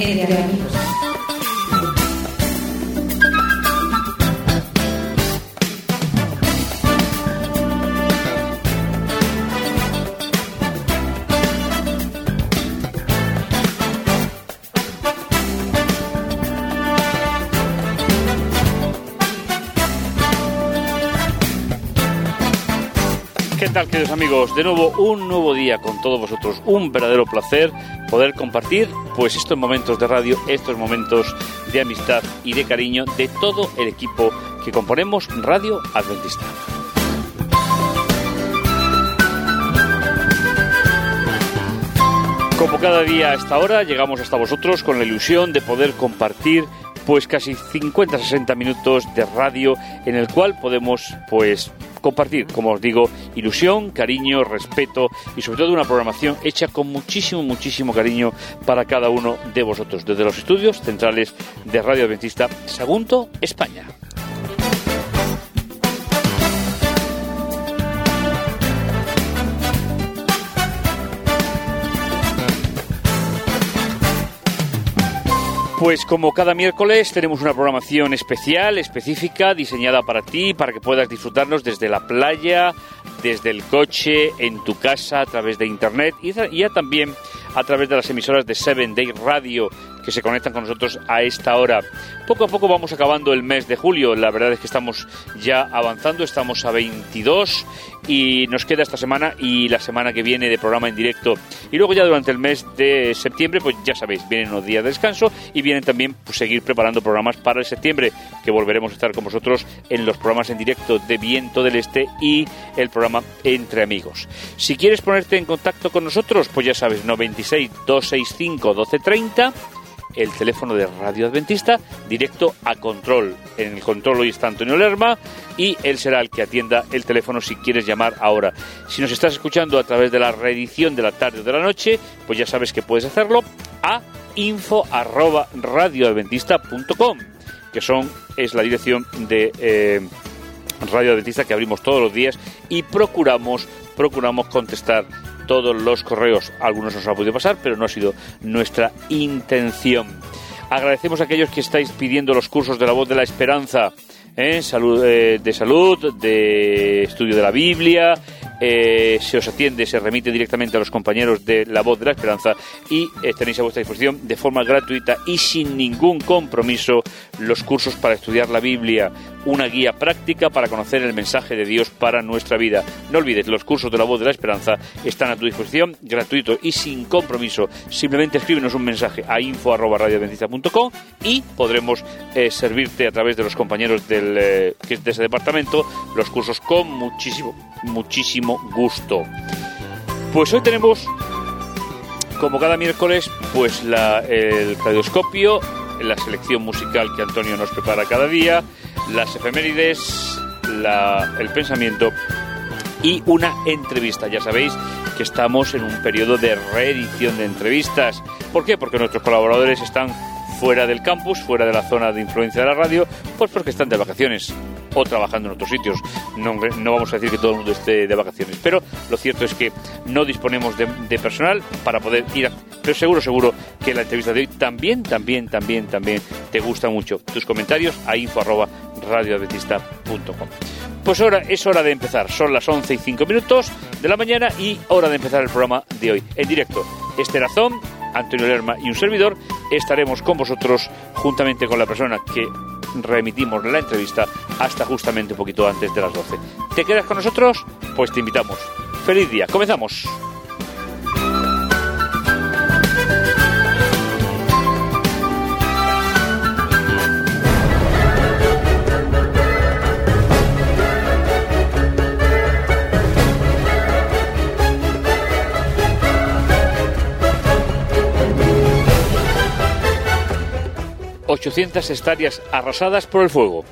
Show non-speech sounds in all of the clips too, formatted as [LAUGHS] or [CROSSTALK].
entre amigos. Queridos amigos? De nuevo, un nuevo día con todos vosotros. Un verdadero placer poder compartir pues estos momentos de radio, estos momentos de amistad y de cariño de todo el equipo que componemos Radio Adventista. Como cada día a esta hora, llegamos hasta vosotros con la ilusión de poder compartir pues casi 50-60 minutos de radio en el cual podemos pues compartir, como os digo, ilusión, cariño, respeto y sobre todo una programación hecha con muchísimo, muchísimo cariño para cada uno de vosotros, desde los estudios centrales de Radio Adventista Sagunto, España. Pues como cada miércoles tenemos una programación especial, específica, diseñada para ti, para que puedas disfrutarnos desde la playa, desde el coche, en tu casa, a través de internet y ya también a través de las emisoras de Seven Day Radio que se conectan con nosotros a esta hora. Poco a poco vamos acabando el mes de julio, la verdad es que estamos ya avanzando, estamos a 22 y nos queda esta semana y la semana que viene de programa en directo. Y luego ya durante el mes de septiembre, pues ya sabéis, vienen unos días de descanso y vienen también pues, seguir preparando programas para el septiembre, que volveremos a estar con vosotros en los programas en directo de Viento del Este y el programa Entre Amigos. Si quieres ponerte en contacto con nosotros, pues ya sabes, 96 265 1230 el teléfono de Radio Adventista directo a control. En el control hoy está Antonio Lerma y él será el que atienda el teléfono si quieres llamar ahora. Si nos estás escuchando a través de la reedición de la tarde o de la noche, pues ya sabes que puedes hacerlo a info que son, es la dirección de eh, Radio Adventista que abrimos todos los días y procuramos, procuramos contestar todos los correos. Algunos nos ha podido pasar, pero no ha sido nuestra intención. Agradecemos a aquellos que estáis pidiendo los cursos de la voz de la esperanza. ¿eh? Salud, eh, de salud, de estudio de la Biblia, eh, se os atiende, se remite directamente a los compañeros de La Voz de la Esperanza y eh, tenéis a vuestra disposición de forma gratuita y sin ningún compromiso los cursos para estudiar la Biblia, una guía práctica para conocer el mensaje de Dios para nuestra vida. No olvides, los cursos de La Voz de la Esperanza están a tu disposición, gratuito y sin compromiso. Simplemente escríbenos un mensaje a info.radioadventista.com y podremos eh, servirte a través de los compañeros del, de ese departamento los cursos con muchísimo, muchísimo gusto. Pues hoy tenemos, como cada miércoles, pues la, el caleidoscopio, la selección musical que Antonio nos prepara cada día, las efemérides, la, el pensamiento y una entrevista. Ya sabéis que estamos en un periodo de reedición de entrevistas. ¿Por qué? Porque nuestros colaboradores están fuera del campus, fuera de la zona de influencia de la radio, pues porque están de vacaciones o trabajando en otros sitios. No, no vamos a decir que todo el mundo esté de vacaciones, pero lo cierto es que no disponemos de, de personal para poder ir a... Pero seguro, seguro que la entrevista de hoy también, también, también, también te gusta mucho. Tus comentarios a info. Pues ahora es hora de empezar. Son las 11 y 5 minutos de la mañana y hora de empezar el programa de hoy en directo. Este razón, Antonio Lerma y un servidor estaremos con vosotros juntamente con la persona que remitimos la entrevista hasta justamente un poquito antes de las 12. ¿Te quedas con nosotros? Pues te invitamos. Feliz día. Comenzamos. ...800 hectáreas arrasadas por el fuego.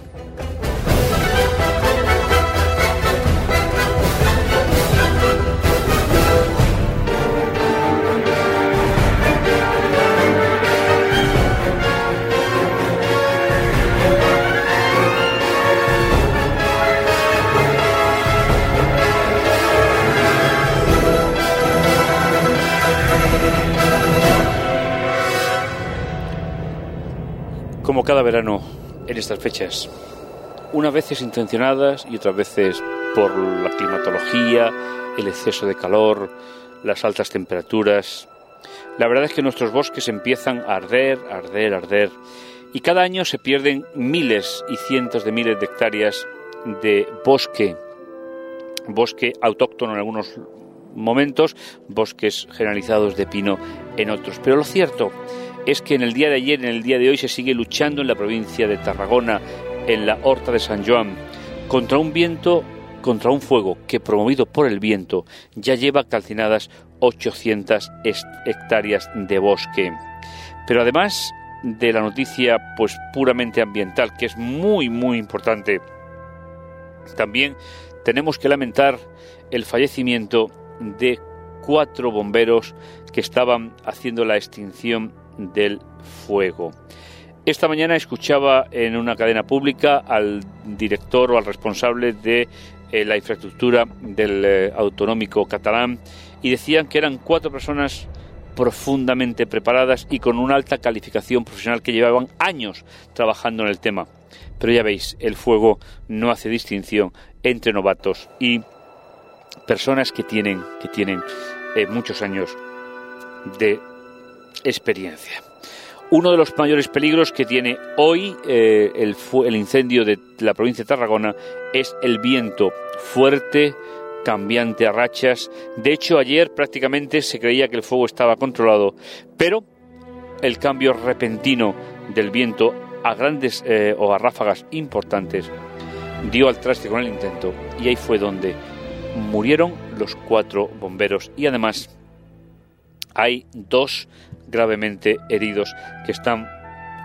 Como cada verano en estas fechas, unas veces intencionadas y otras veces por la climatología, el exceso de calor, las altas temperaturas. La verdad es que nuestros bosques empiezan a arder, arder, arder, y cada año se pierden miles y cientos de miles de hectáreas de bosque, bosque autóctono en algunos momentos, bosques generalizados de pino en otros. Pero lo cierto es que en el día de ayer, en el día de hoy, se sigue luchando en la provincia de Tarragona, en la Horta de San Joan, contra un viento, contra un fuego que, promovido por el viento, ya lleva calcinadas 800 hectáreas de bosque. Pero además de la noticia pues puramente ambiental, que es muy muy importante, también tenemos que lamentar el fallecimiento de cuatro bomberos que estaban haciendo la extinción del fuego. Esta mañana escuchaba en una cadena pública al director o al responsable de eh, la infraestructura del eh, autonómico catalán y decían que eran cuatro personas profundamente preparadas y con una alta calificación profesional que llevaban años trabajando en el tema. Pero ya veis, el fuego no hace distinción entre novatos y personas que tienen, que tienen eh, muchos años de experiencia. Uno de los mayores peligros que tiene hoy eh, el, el incendio de la provincia de Tarragona es el viento fuerte, cambiante a rachas. De hecho, ayer prácticamente se creía que el fuego estaba controlado, pero el cambio repentino del viento a grandes eh, o a ráfagas importantes dio al traste con el intento y ahí fue donde murieron los cuatro bomberos y además hay dos gravemente heridos que están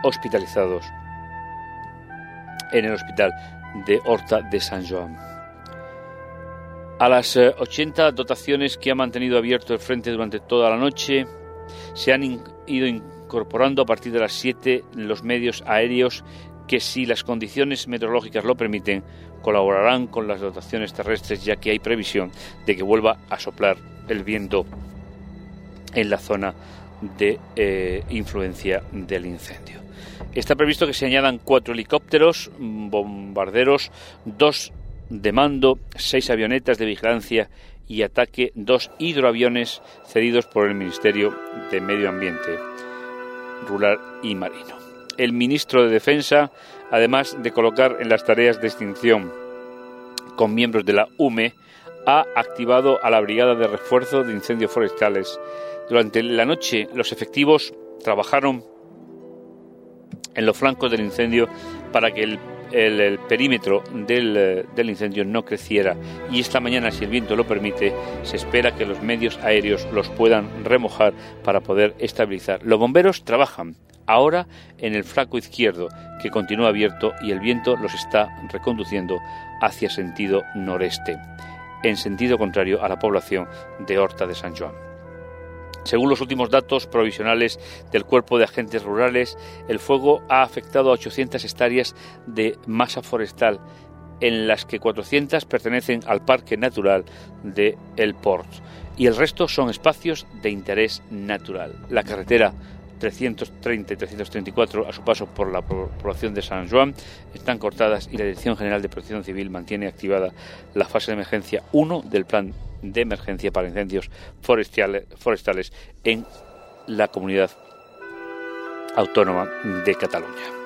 hospitalizados en el hospital de Horta de San Joan. A las 80 eh, dotaciones que ha mantenido abierto el frente durante toda la noche, se han ido incorporando a partir de las 7 los medios aéreos que, si las condiciones meteorológicas lo permiten, colaborarán con las dotaciones terrestres, ya que hay previsión de que vuelva a soplar el viento en la zona de eh, influencia del incendio. Está previsto que se añadan cuatro helicópteros, bombarderos, dos de mando, seis avionetas de vigilancia y ataque, dos hidroaviones cedidos por el Ministerio de Medio Ambiente Rural y Marino. El ministro de Defensa, además de colocar en las tareas de extinción con miembros de la UME, ha activado a la Brigada de Refuerzo de Incendios Forestales. Durante la noche los efectivos trabajaron en los flancos del incendio para que el, perímetro del, del, incendio no creciera. Y esta mañana, si el viento lo permite, se espera que los medios aéreos los puedan remojar para poder estabilizar. Los bomberos trabajan ahora en el flanco izquierdo que continúa abierto y el viento los está reconduciendo hacia sentido noreste, en sentido contrario a la población de Horta de San Juan. Según los últimos datos provisionales del Cuerpo de Agentes Rurales, el fuego ha afectado a 800 hectáreas de masa forestal, en las que 400 pertenecen al Parque Natural de El Port y el resto son espacios de interés natural. La carretera 330 y 334 a su paso por la población de San Juan están cortadas y la Dirección General de Protección Civil mantiene activada la fase de emergencia 1 del plan de emergencia para incendios forestales, forestales en la comunidad autónoma de Cataluña.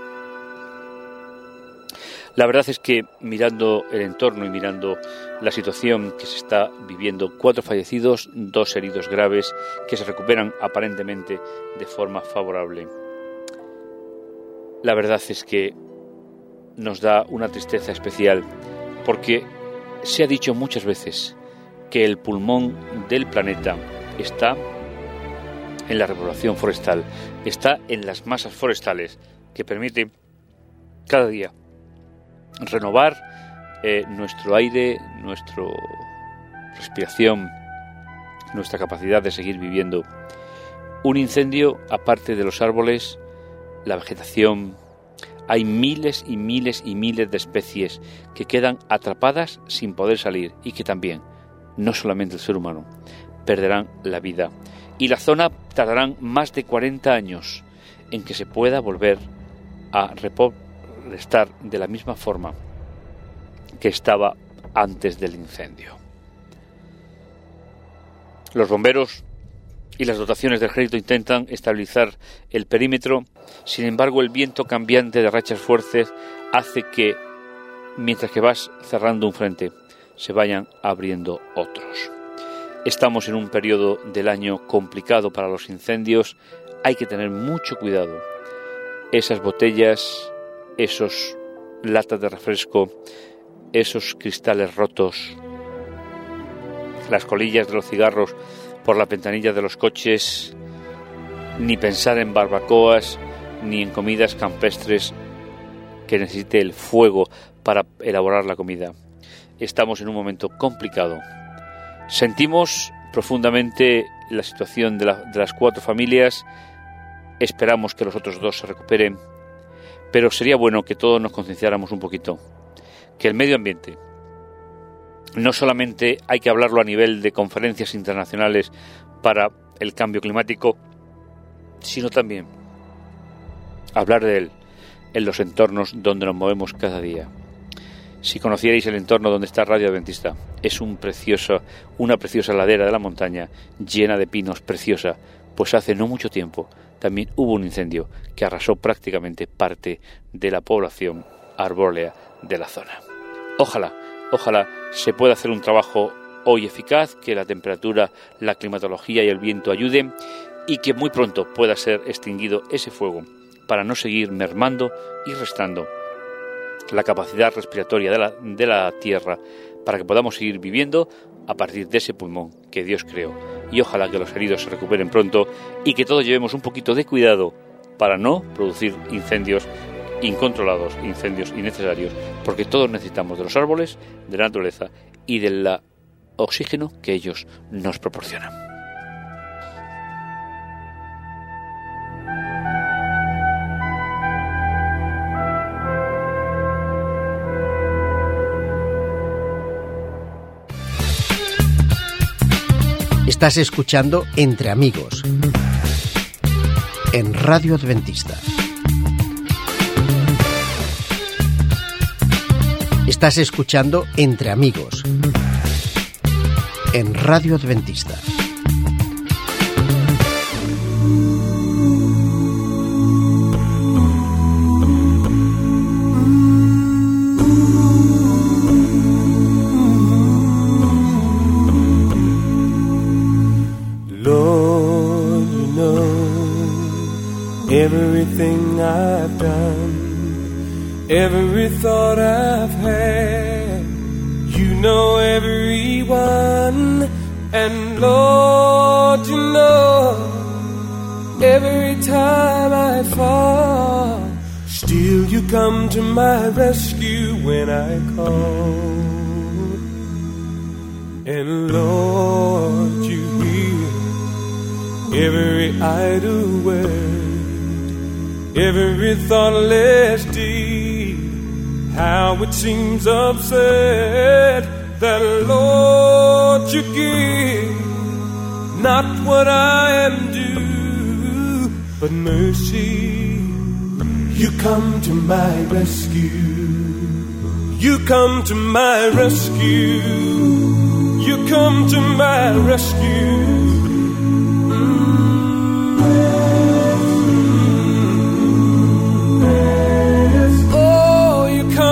La verdad es que mirando el entorno y mirando la situación que se está viviendo, cuatro fallecidos, dos heridos graves que se recuperan aparentemente de forma favorable. La verdad es que nos da una tristeza especial porque se ha dicho muchas veces que el pulmón del planeta está en la repoblación forestal, está en las masas forestales que permite cada día renovar eh, nuestro aire, nuestra respiración, nuestra capacidad de seguir viviendo. Un incendio, aparte de los árboles, la vegetación, hay miles y miles y miles de especies que quedan atrapadas sin poder salir y que también no solamente el ser humano, perderán la vida. Y la zona tardarán más de 40 años en que se pueda volver a estar de la misma forma que estaba antes del incendio. Los bomberos y las dotaciones del ejército intentan estabilizar el perímetro, sin embargo el viento cambiante de rachas fuertes hace que, mientras que vas cerrando un frente, se vayan abriendo otros. Estamos en un periodo del año complicado para los incendios, hay que tener mucho cuidado. Esas botellas, esos latas de refresco, esos cristales rotos, las colillas de los cigarros por la ventanilla de los coches, ni pensar en barbacoas, ni en comidas campestres que necesite el fuego para elaborar la comida. Estamos en un momento complicado. Sentimos profundamente la situación de, de las cuatro familias, esperamos que los otros dos se recuperen, pero sería bueno que todos nos concienciáramos un poquito, que el medio ambiente, no solamente hay que hablarlo a nivel de conferencias internacionales para el cambio climático, sino también hablar de él en los entornos donde nos movemos cada día. Si conocierais el entorno donde está Radio Adventista, es un precioso, una preciosa ladera de la montaña llena de pinos preciosa, pues hace no mucho tiempo también hubo un incendio que arrasó prácticamente parte de la población arbólea de la zona. Ojalá Ojalá se pueda hacer un trabajo hoy eficaz, que la temperatura, la climatología y el viento ayuden y que muy pronto pueda ser extinguido ese fuego para no seguir mermando y restando la capacidad respiratoria de la, de la tierra para que podamos seguir viviendo a partir de ese pulmón que Dios creó. Y ojalá que los heridos se recuperen pronto y que todos llevemos un poquito de cuidado para no producir incendios incontrolados, incendios innecesarios, porque todos necesitamos de los árboles, de la naturaleza y del oxígeno que ellos nos proporcionan. Estás escuchando Entre Amigos en Radio Adventista. Estás escuchando Entre Amigos en Radio Adventista. Everything I've done, every thought I've had. You know everyone, and Lord, you know every time I fall. Still, you come to my rescue when I call. And Lord, you hear every idle word, every thoughtless deed. How it seems absurd that, Lord, you give not what I am due, but mercy. You come to my rescue. You come to my rescue. You come to my rescue.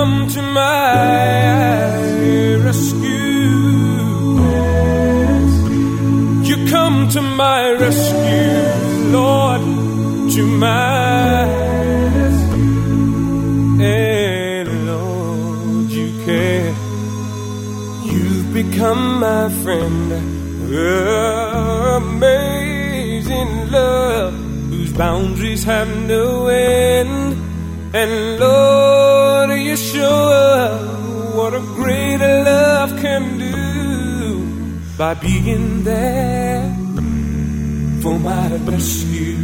Come to my rescue. You come to my rescue, Lord, to my rescue, and Lord, you care. You've become my friend. Amazing love whose boundaries have no end. And Lord, you show what a greater love can do by being there for my rescue.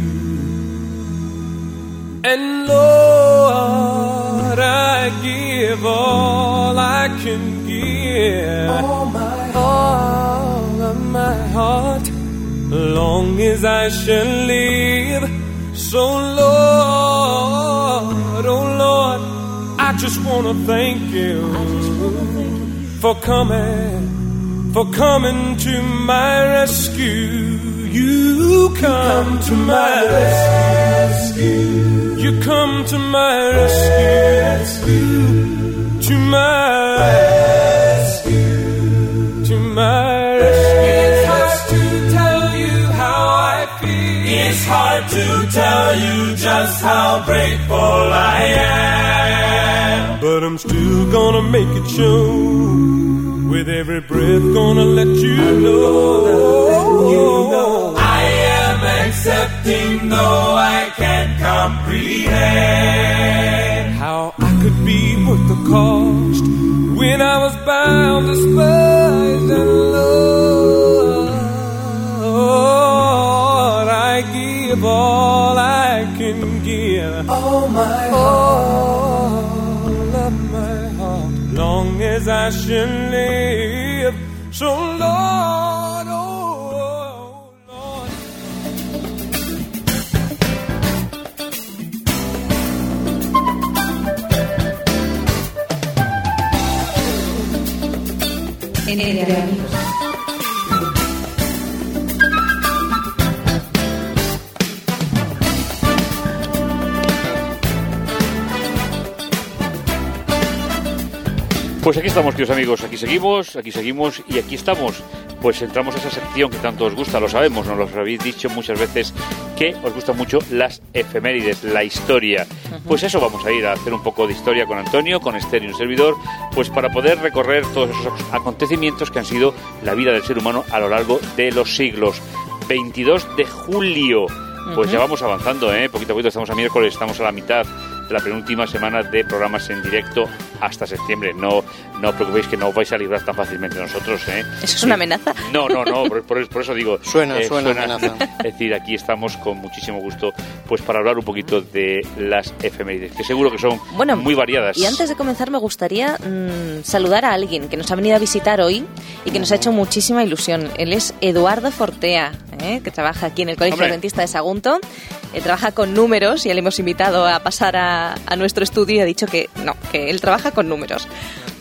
And Lord, I give all I can give. All my all of my heart, long as I shall live. So Lord, just want to thank you for coming, for coming to my rescue. You come to my rescue. You come to my rescue. To my rescue. To my rescue. It's hard to tell you how I feel. It's hard to tell you just how grateful I am. But I'm still gonna make it show. With every breath, gonna let you know. You know. I am accepting, though I can't comprehend how I could be worth the cost when I was bound, despised, and Lord, I give all as I shall live. So, Lord, oh, oh Lord. Entre amigos. Pues aquí estamos, queridos amigos, aquí seguimos, aquí seguimos y aquí estamos. Pues entramos a esa sección que tanto os gusta, lo sabemos, nos lo habéis dicho muchas veces que os gustan mucho las efemérides, la historia. Pues eso vamos a ir a hacer un poco de historia con Antonio, con Esther y un servidor, pues para poder recorrer todos esos acontecimientos que han sido la vida del ser humano a lo largo de los siglos. 22 de julio. Pues ya vamos avanzando, ¿eh? Poquito a poquito estamos a miércoles, estamos a la mitad la penúltima semana de programas en directo hasta septiembre. No, no os preocupéis que no os vais a librar tan fácilmente nosotros, ¿eh? ¿Eso es una amenaza? No, no, no, por, por- por eso digo. [LAUGHS] Suena, suena amenaza. [LAUGHS] Es decir, aquí estamos con muchísimo gusto pues para hablar un poquito de las efemérides, que seguro que son Bueno, muy variadas. Y antes de comenzar me gustaría mm, saludar a alguien que nos ha venido a visitar hoy y que nos ha hecho muchísima ilusión. Él es Eduardo Fortea, ¿eh? que trabaja aquí en el Colegio Hombre. Adventista de Sagunto. Eh, trabaja con números y le hemos invitado a pasar a, a nuestro estudio y ha dicho que no, que él trabaja con números.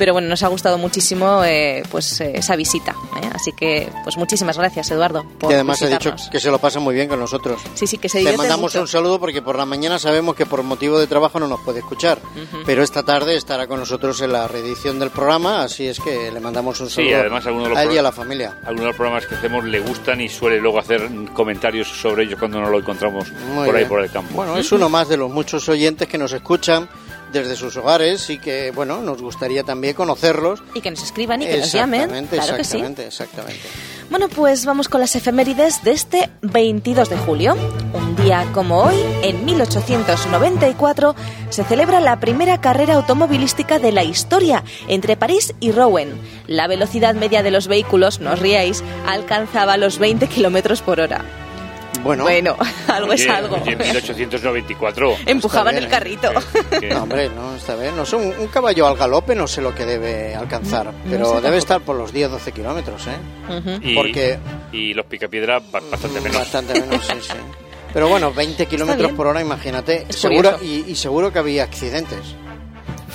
Pero bueno, nos ha gustado muchísimo eh, pues eh, esa visita. ¿eh? Así que pues muchísimas gracias, Eduardo. Por Y además ha dicho que se lo pasa muy bien con nosotros. Sí, sí, que se Le mandamos mucho. un saludo porque por la mañana sabemos que por motivo de trabajo no nos puede escuchar, pero esta tarde estará con nosotros en la reedición del programa, así es que le mandamos un Sí, saludo además algunos de los a él y a la familia. Algunos de los programas que hacemos le gustan y suele luego hacer comentarios sobre ellos cuando nos lo encontramos Muy por ahí bien. por el campo. Bueno, es uno más de los muchos oyentes que nos escuchan desde sus hogares y que, bueno, nos gustaría también conocerlos. Y que nos escriban y que nos llamen. Exactamente, Claro que sí. exactamente, exactamente. Bueno, pues vamos con las efemérides de este 22 de julio. Un día como hoy, en 1894, se celebra la primera carrera automovilística de la historia entre París y Rouen. La velocidad media de los vehículos, no os riáis, alcanzaba los 20 kilómetros por hora. Bueno, Bueno, algo es [LAUGHS] Oye, algo. oye, en 1894. [LAUGHS] Empujaban bien, el ¿eh? carrito. que- [LAUGHS] No, hombre, no, está bien. No, sé, un, un caballo al galope no sé lo que debe alcanzar, pero sé debe estar por los 10-12 kilómetros, ¿eh? Ujú. y, porque- y los picapiedra ba- bastante menos. Bastante menos, sí, sí. Pero bueno, 20 kilómetros por hora, imagínate. Es Seguro, y, y seguro que había accidentes.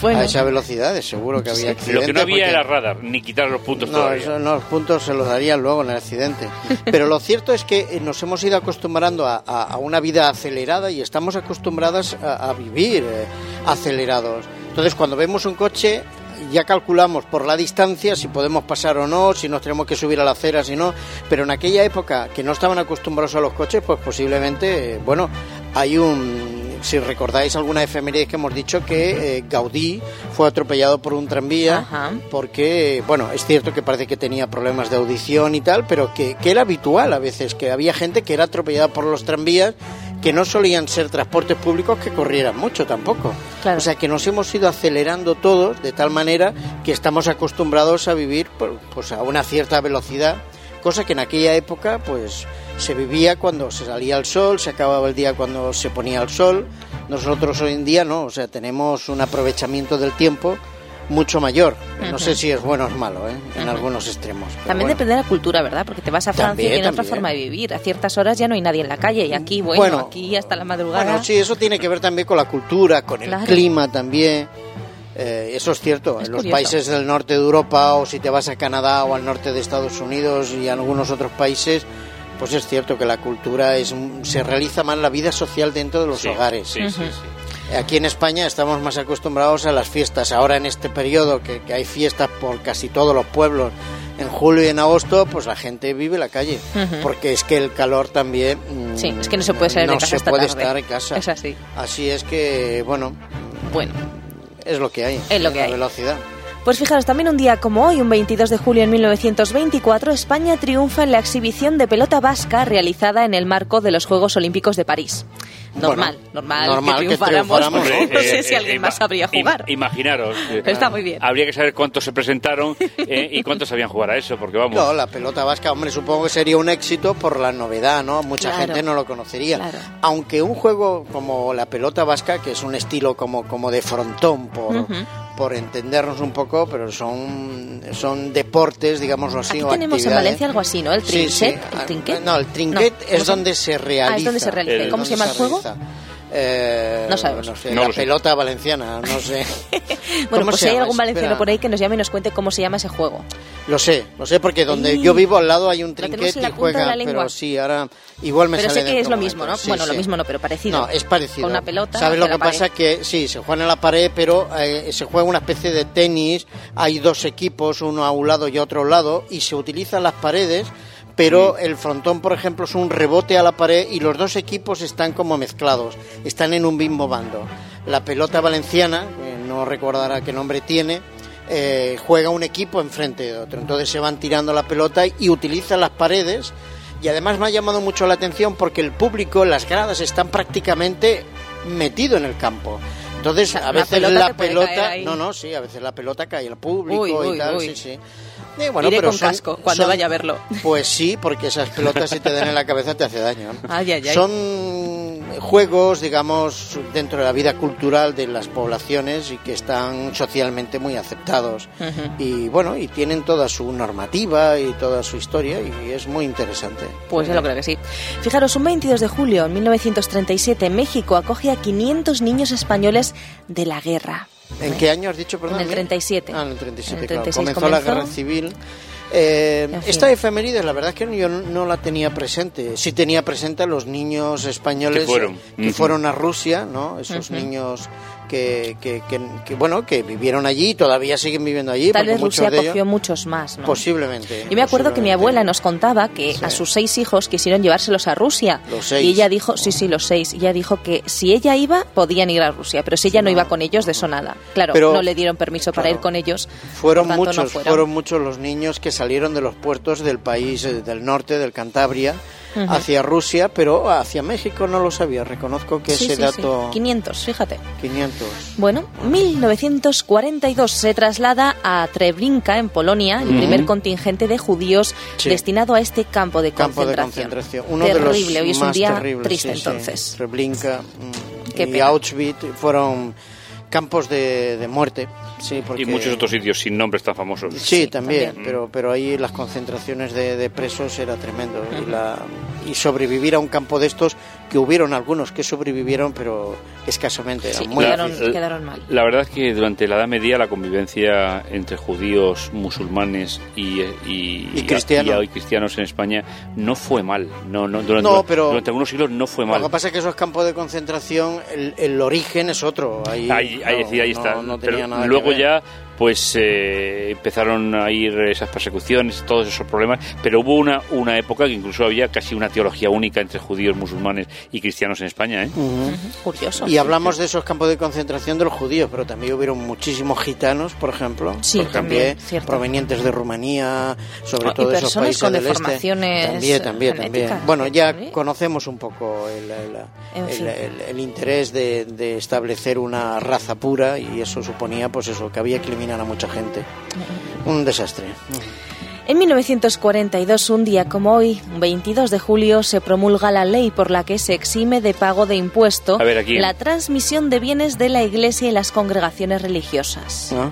Bueno, A esa velocidad, seguro que había accidentes. Lo que no había porque- era radar, ni quitar los puntos No, todavía. eso no, los puntos se los darían luego en el accidente. Pero lo cierto es que eh, nos hemos ido acostumbrando a, a- a una vida acelerada y estamos acostumbradas a, a vivir eh, acelerados. Entonces, cuando vemos un coche, ya calculamos por la distancia si podemos pasar o no, si nos tenemos que subir a la acera, si no. Pero en aquella época que no estaban acostumbrados a los coches, pues posiblemente, eh, bueno, hay un si recordáis alguna efeméride que hemos dicho que eh, Gaudí fue atropellado por un tranvía Ajá. porque, bueno, es cierto que parece que tenía problemas de audición y tal, pero que, que era habitual a veces, que había gente que era atropellada por los tranvías que no solían ser transportes públicos que corrieran mucho tampoco. Claro. O sea que nos hemos ido acelerando todos de tal manera que estamos acostumbrados a vivir por- pues a una cierta velocidad, cosa que en aquella época pues se vivía cuando se salía el sol, se acababa el día cuando se ponía el sol. Nosotros hoy en día no, o sea, tenemos un aprovechamiento del tiempo mucho mayor. No sé si es bueno o es malo, ¿eh? en algunos extremos. También bueno. depende de la cultura, ¿verdad? Porque te vas a Francia También, y tiene otra forma de vivir. A ciertas horas ya no hay nadie en la calle y aquí, bueno, Bueno, aquí hasta la madrugada. Bueno, sí, eso tiene que ver también con la cultura, con el clima también. Eh, eso es cierto. Es en los curioso. países del norte de Europa o si te vas a Canadá o al norte de Estados Unidos y algunos otros países, pues es cierto que la cultura es se realiza más la vida social dentro de los Sí, hogares. Sí, sí, sí. Aquí en España estamos más acostumbrados a las fiestas. Ahora en este periodo que, que hay fiestas por casi todos los pueblos, en julio y en agosto, pues la gente vive en la calle. Porque es que el calor también... mm, Sí, es que no se puede salir no de casa se puede tarde. estar en casa. Es así. Así es que, bueno, Bueno, es lo que hay. Es lo que la hay. velocidad. Pues fijaros, también un día como hoy, un 22 de julio de 1924, España triunfa en la exhibición de pelota vasca realizada en el marco de los Juegos Olímpicos de París. Normal, Bueno, normal, normal que que triunfáramos. porque ¿no? no sé Eh, si eh, alguien más sabría im- jugar. imaginaros. eh, Está muy bien. Habría que saber cuántos se presentaron eh, y cuántos sabían jugar a eso, porque vamos. No, la pelota vasca, hombre, supongo que sería un éxito por la novedad, ¿no? Mucha Claro. gente no lo conocería. Claro. Aunque un juego como la pelota vasca, que es un estilo como, como de frontón, por. Por entendernos un poco, pero son, son deportes, digámoslo así, Aquí o tenemos en. Valencia algo así, ¿no? El trinquet. sí. ¿El trinquet? No, el trinquet No, ¿cómo es donde se realiza. Ah, es donde se realiza. Es ¿Cómo se llama el juego? realiza. Eh, No sabemos. sé, No la lo sé. pelota valenciana, no sé. [LAUGHS] Bueno, ¿Cómo pues si hay algún valenciano Espera. por ahí que nos llame y nos cuente cómo se llama ese juego. Lo sé, lo sé porque donde Ay. yo vivo al lado hay un Lo tenemos trinquet en y lengua. pero sí, ahora igual me Pero sale sé que es lo mismo. ¿no? Sí, bueno, lo sí. mismo no, pero parecido. No, es parecido. Con una pelota ¿Sabes lo que pasa? Que sí, se juega en la pared, pero eh, se juega una especie de tenis. Hay dos equipos, uno a un lado y otro a un lado, y se utilizan las paredes. Pero el frontón, por ejemplo, es un rebote a la pared y los dos equipos están como mezclados, están en un mismo bando. La pelota valenciana, eh, no recordará qué nombre tiene, eh, juega un equipo enfrente de otro. Entonces se van tirando la pelota y utilizan las paredes. Y además me ha llamado mucho la atención porque el público, las gradas están prácticamente metido en el campo. Entonces, a veces pelota la pelota, no, no, sí, a veces la pelota cae al público Uy, uy, y tal, uy. sí, sí. Eh, bueno, Iré pero con son- casco cuando son- vaya a verlo. Pues sí, porque esas pelotas si te dan en la cabeza te hace daño. ¿no? Ay, ay, ay. Son juegos, digamos, dentro de la vida cultural de las poblaciones y que están socialmente muy aceptados. Y bueno, y tienen toda su normativa y toda su historia y es muy interesante. Pues yo lo creo que sí. Fijaros, un 22 de julio de 1937, México acoge a 500 niños españoles de la guerra. ¿En qué año has dicho, perdón? En el 37. Ah, en el 37, En el claro. 36 Comenzó, la comenzó. guerra civil. Eh, En fin. esta efeméride, la verdad es que yo no, la tenía presente. Sí tenía presente a los niños españoles Que fueron. que Ujú. fueron a Rusia, ¿no? Esos niños que, que, que- que, bueno, que vivieron allí y todavía siguen viviendo allí. Tal vez Rusia de ellos- acogió muchos más, ¿no? Posiblemente. Yo me acuerdo que mi abuela nos contaba que Sí. a sus seis hijos quisieron llevárselos a Rusia. Los seis. Y ella dijo, sí, sí, los seis. Y ella dijo que si ella iba, podían ir a Rusia. Pero si ella no, no. iba con ellos, de eso nada. Claro, Pero- no le dieron permiso para ir con ellos. Fueron no muchos, fueron. fueron muchos los niños que salieron de los puertos del país eh, del norte, del Cantabria, Ujú. hacia Rusia, pero hacia México no lo sabía. Reconozco que Sí, ese sí, sí. dato 500, fíjate. 500. Bueno, 1942 se traslada a Treblinka, en Polonia, el primer contingente de judíos Sí. destinado a este campo de campo de concentración. concentración. Uno Terrible, de los hoy es un día terribles, triste sí, sí. entonces. Treblinka mm, y. Auschwitz fueron campos de, de muerte. Sí, porque... Y muchos otros sitios sin nombres tan famosos. Sí, Sí, también, también. Pero, pero ahí las concentraciones de, de presos era tremendo. y, la, y sobrevivir a un campo de estos, que hubieron algunos que sobrevivieron, pero escasamente. Era Sí, muy quedaron, quedaron mal. La verdad es que durante la Edad Media la convivencia entre judíos, musulmanes y, y, Y cristianos. y- y cristianos en España no fue mal. No, no, durante, No, pero- durante algunos siglos no fue mal. Lo que pasa es que esos campos de concentración, el, el origen es otro. Ahí, Ahí, ahí, no, sí, ahí no- está. no Pero tenía nada que luego ver. ya pues eh, empezaron a ir esas persecuciones, todos esos problemas, pero hubo una, una época que incluso había casi una teología única entre judíos, musulmanes y cristianos en España. ¿eh? Curioso. Y hablamos de esos campos de concentración de los judíos, pero también hubieron muchísimos gitanos, por ejemplo, Sí, por también, ejemplo, cierto. provenientes de Rumanía, sobre Ah, y todo esos personas países con del este. deformaciones También, también, genéticas, también. Bueno, ya ¿sí? conocemos un poco el, el- En el- fin. el- el interés de, de establecer una raza pura y eso suponía, pues eso, que había que a mucha gente. Un desastre. En 1942, un día como hoy, 22 de julio, se promulga la ley por la que se exime de pago de impuesto ver, la transmisión de bienes de la Iglesia y las congregaciones religiosas. ¿No?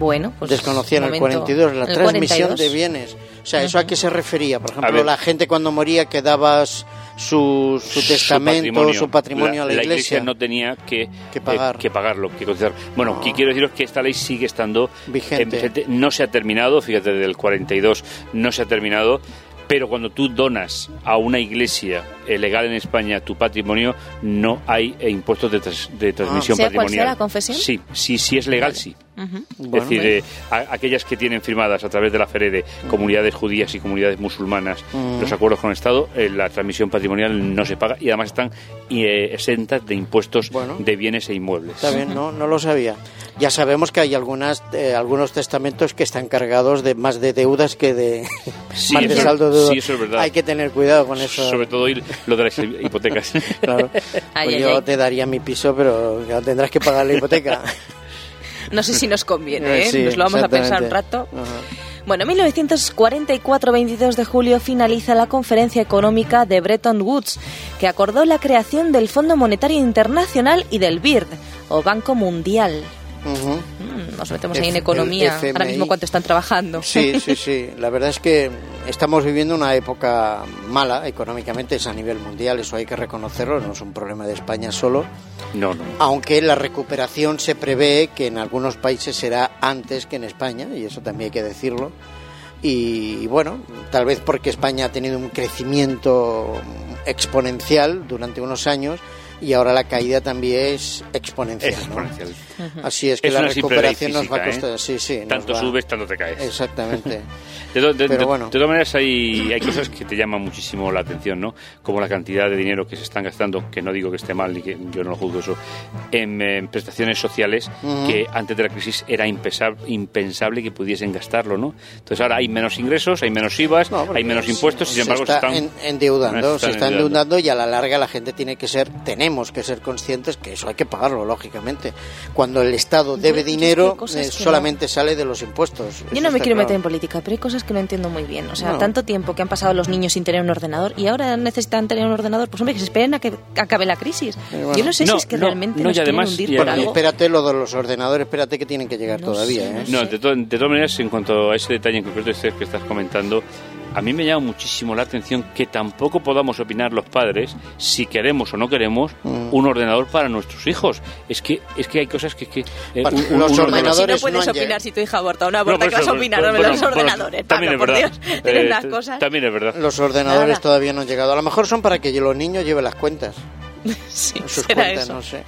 Bueno, pues Desconocían el momento- 42, la el transmisión 42. de bienes. O sea, ¿eso a qué se refería? Por ejemplo, la gente cuando moría que su, su testamento, su patrimonio, a la, iglesia. no tenía que, Que pagar. eh, que pagarlo, que cotizar. Bueno, No. que quiero deciros que esta ley sigue estando Vigente. eh, No se ha terminado, fíjate, del 42 no se ha terminado. Pero cuando tú donas a una iglesia eh, legal en España tu patrimonio, no hay eh, impuestos de, tras- de transmisión Ah. Sea cual patrimonial. sea la confesión. Sí, sí, sí es legal, sí. Es decir, bueno. eh, a- aquellas que tienen firmadas a través de la FEREDE comunidades judías y comunidades musulmanas los acuerdos con el Estado, eh, la transmisión patrimonial no se paga y además están eh, exentas de impuestos Bueno. de bienes e inmuebles. Está bien, no, no lo sabía. Ya sabemos que hay algunas, eh, algunos testamentos que están cargados de más de deudas que de, [LAUGHS] [LAUGHS] Sí, más de eso- saldo de deudas. sí, eso es verdad. Hay que tener cuidado con eso. Sobre todo lo de las hipotecas. [LAUGHS] Claro. Ay, Pues ay, yo ay. te daría mi piso, pero ya tendrás que pagar la hipoteca. No sé si nos conviene, ¿eh? Sí, nos lo vamos a pensar un rato. Ajá. Bueno, en 1944, 22 de julio, finaliza la conferencia económica de Bretton Woods, que acordó la creación del Fondo Monetario Internacional y del BIRD, o Banco Mundial. Mm, nos metemos ahí en economía. Ahora mismo cuánto están trabajando. Sí, sí, sí. [LAUGHS] La verdad es que estamos viviendo una época mala económicamente, es a nivel mundial, eso hay que reconocerlo, no es un problema de España solo. No, no. Aunque la recuperación se prevé que en algunos países será antes que en España, y eso también hay que decirlo. Y, bueno, tal vez porque España ha tenido un crecimiento exponencial durante unos años y ahora la caída también es exponencial. Es ¿no? Así es que Es la recuperación nos va a costar. ¿eh? Sí, sí. Tanto va- subes, tanto te caes. Exactamente. [LAUGHS] De, Pero de- bueno. de todas maneras hay, hay cosas que te llaman muchísimo la atención, ¿no? Como la cantidad de dinero que se están gastando, que no digo que esté mal ni que yo no lo juzgo eso, en, prestaciones sociales que antes de la crisis era impensab- impensable que pudiesen gastarlo, ¿no? Entonces ahora hay menos ingresos, hay menos IVAs, No, hay menos impuestos, sin se embargo se está están... en- endeudando, se se están está endeudando. endeudando y a la larga la gente tiene que ser, tenemos que ser conscientes que eso hay que pagarlo, lógicamente. Cuando el Estado debe dinero, eh, solamente sale de los impuestos. Yo no me quiero meter en política, pero hay cosas que no entiendo muy bien. O sea, No. tanto tiempo que han pasado los niños sin tener un ordenador y ahora necesitan tener un ordenador, pues hombre, que se esperen a que acabe la crisis. Bueno. Yo no sé No, si es que no, realmente no, nos y además- hundir y por además- algo. Espérate lo de los ordenadores, espérate que tienen que llegar No todavía. sé, ¿eh? no de, to- de todas maneras, en cuanto a ese detalle en concreto que estás comentando, a mí me llama muchísimo la atención que tampoco podamos opinar los padres si queremos o no queremos Mm. un ordenador para nuestros hijos. Es que es que hay cosas que... que eh, Para- un- un- los un Bueno, si ordenadores no puedes no opinar si tu hija aborta o no No, aborta, por ¿qué vas a opinar bueno, los bueno, ordenadores? también es por verdad. Dios, [LAUGHS] Eh, las cosas. También es verdad. Los ordenadores Nada. todavía no han llegado. A lo mejor son para que los niños lleven las cuentas. [LAUGHS] Sí, Sus será cuentas, eso. no sé.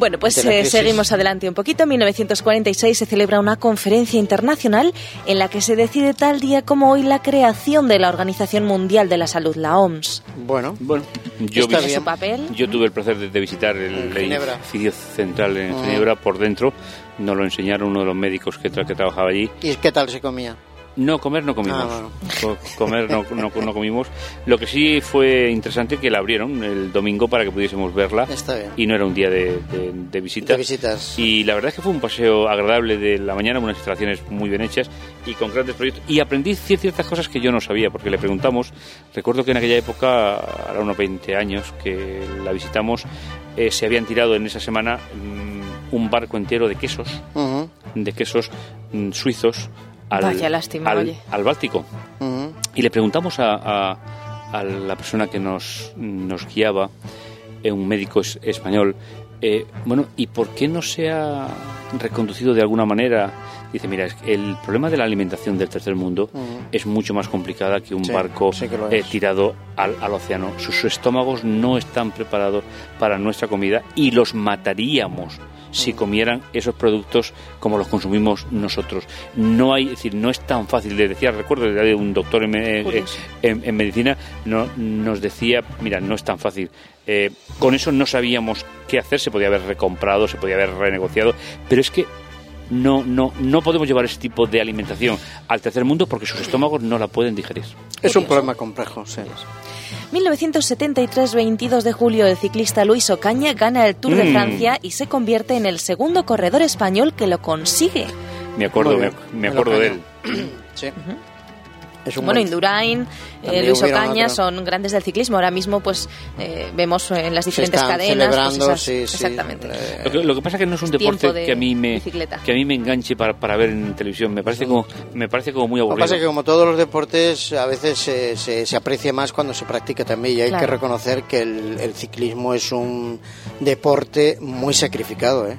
Bueno, pues eh, seguimos adelante un poquito. En 1946 se celebra una conferencia internacional en la que se decide tal día como hoy la creación de la Organización Mundial de la Salud, la OMS. Bueno, Bueno, yo, vi-. Su papel. yo tuve el placer de, de visitar el Ginebra. edificio central en Mm. Ginebra por dentro. Nos lo enseñaron uno de los médicos que, tra- que trabajaba allí. ¿y qué tal se comía? No, comer no comimos. Ah, bueno. Comer no, no, no comimos. Lo que sí fue interesante que la abrieron el domingo para que pudiésemos verla. Está bien. Y no era un día de, de- de visita. De visitas. Y la verdad es que fue un paseo agradable de la mañana, unas instalaciones muy bien hechas y con grandes proyectos. Y aprendí cier- ciertas cosas que yo no sabía, porque le preguntamos, recuerdo que en aquella época, ahora unos 20 años que la visitamos, eh, se habían tirado en esa semana mm, un barco entero de quesos, de quesos mm, suizos al, Vaya lástima, al- oye. al Báltico. Y le preguntamos a, a- a la persona que nos, nos guiaba, eh, un médico es- español, eh, bueno, ¿y por qué no se ha reconducido de alguna manera? Dice, mira, es que el problema de la alimentación del tercer mundo es mucho más complicada que un Sí, barco sí que lo eh, tirado al, al océano. Sus estómagos no están preparados para nuestra comida y los mataríamos si comieran esos productos como los consumimos nosotros. No hay, es decir, no es tan fácil de decir. Recuerdo de un doctor en, me- Curioso. en- en medicina no, nos decía, mira, no es tan fácil. Eh, con eso no sabíamos qué hacer, se podía haber recomprado, se podía haber renegociado, pero es que no, no, no podemos llevar ese tipo de alimentación al tercer mundo porque sus estómagos no la pueden digerir. Es un problema complejo, sí. 1973, 22 de julio, el ciclista Luis Ocaña gana el Tour de Mm. Francia y se convierte en el segundo corredor español que lo consigue. Me acuerdo, me, acuerdo de él. Sí. Es un bueno, buen- Indurain, eh, Luis Ocaña otros. son grandes del ciclismo. Ahora mismo, pues eh, vemos en las Se diferentes están cadenas. pues, esas- sí, sí. Exactamente. Eh, Lo que, lo que pasa es que no es un deporte de que a mí me bicicleta. que a mí me enganche para, para ver en televisión. Me parece como me parece como muy Lo que aburrido. pasa es que como todos los deportes a veces se, se, se aprecia más cuando se practica también y hay Claro. que reconocer que el, el ciclismo es un deporte muy sacrificado, ¿eh?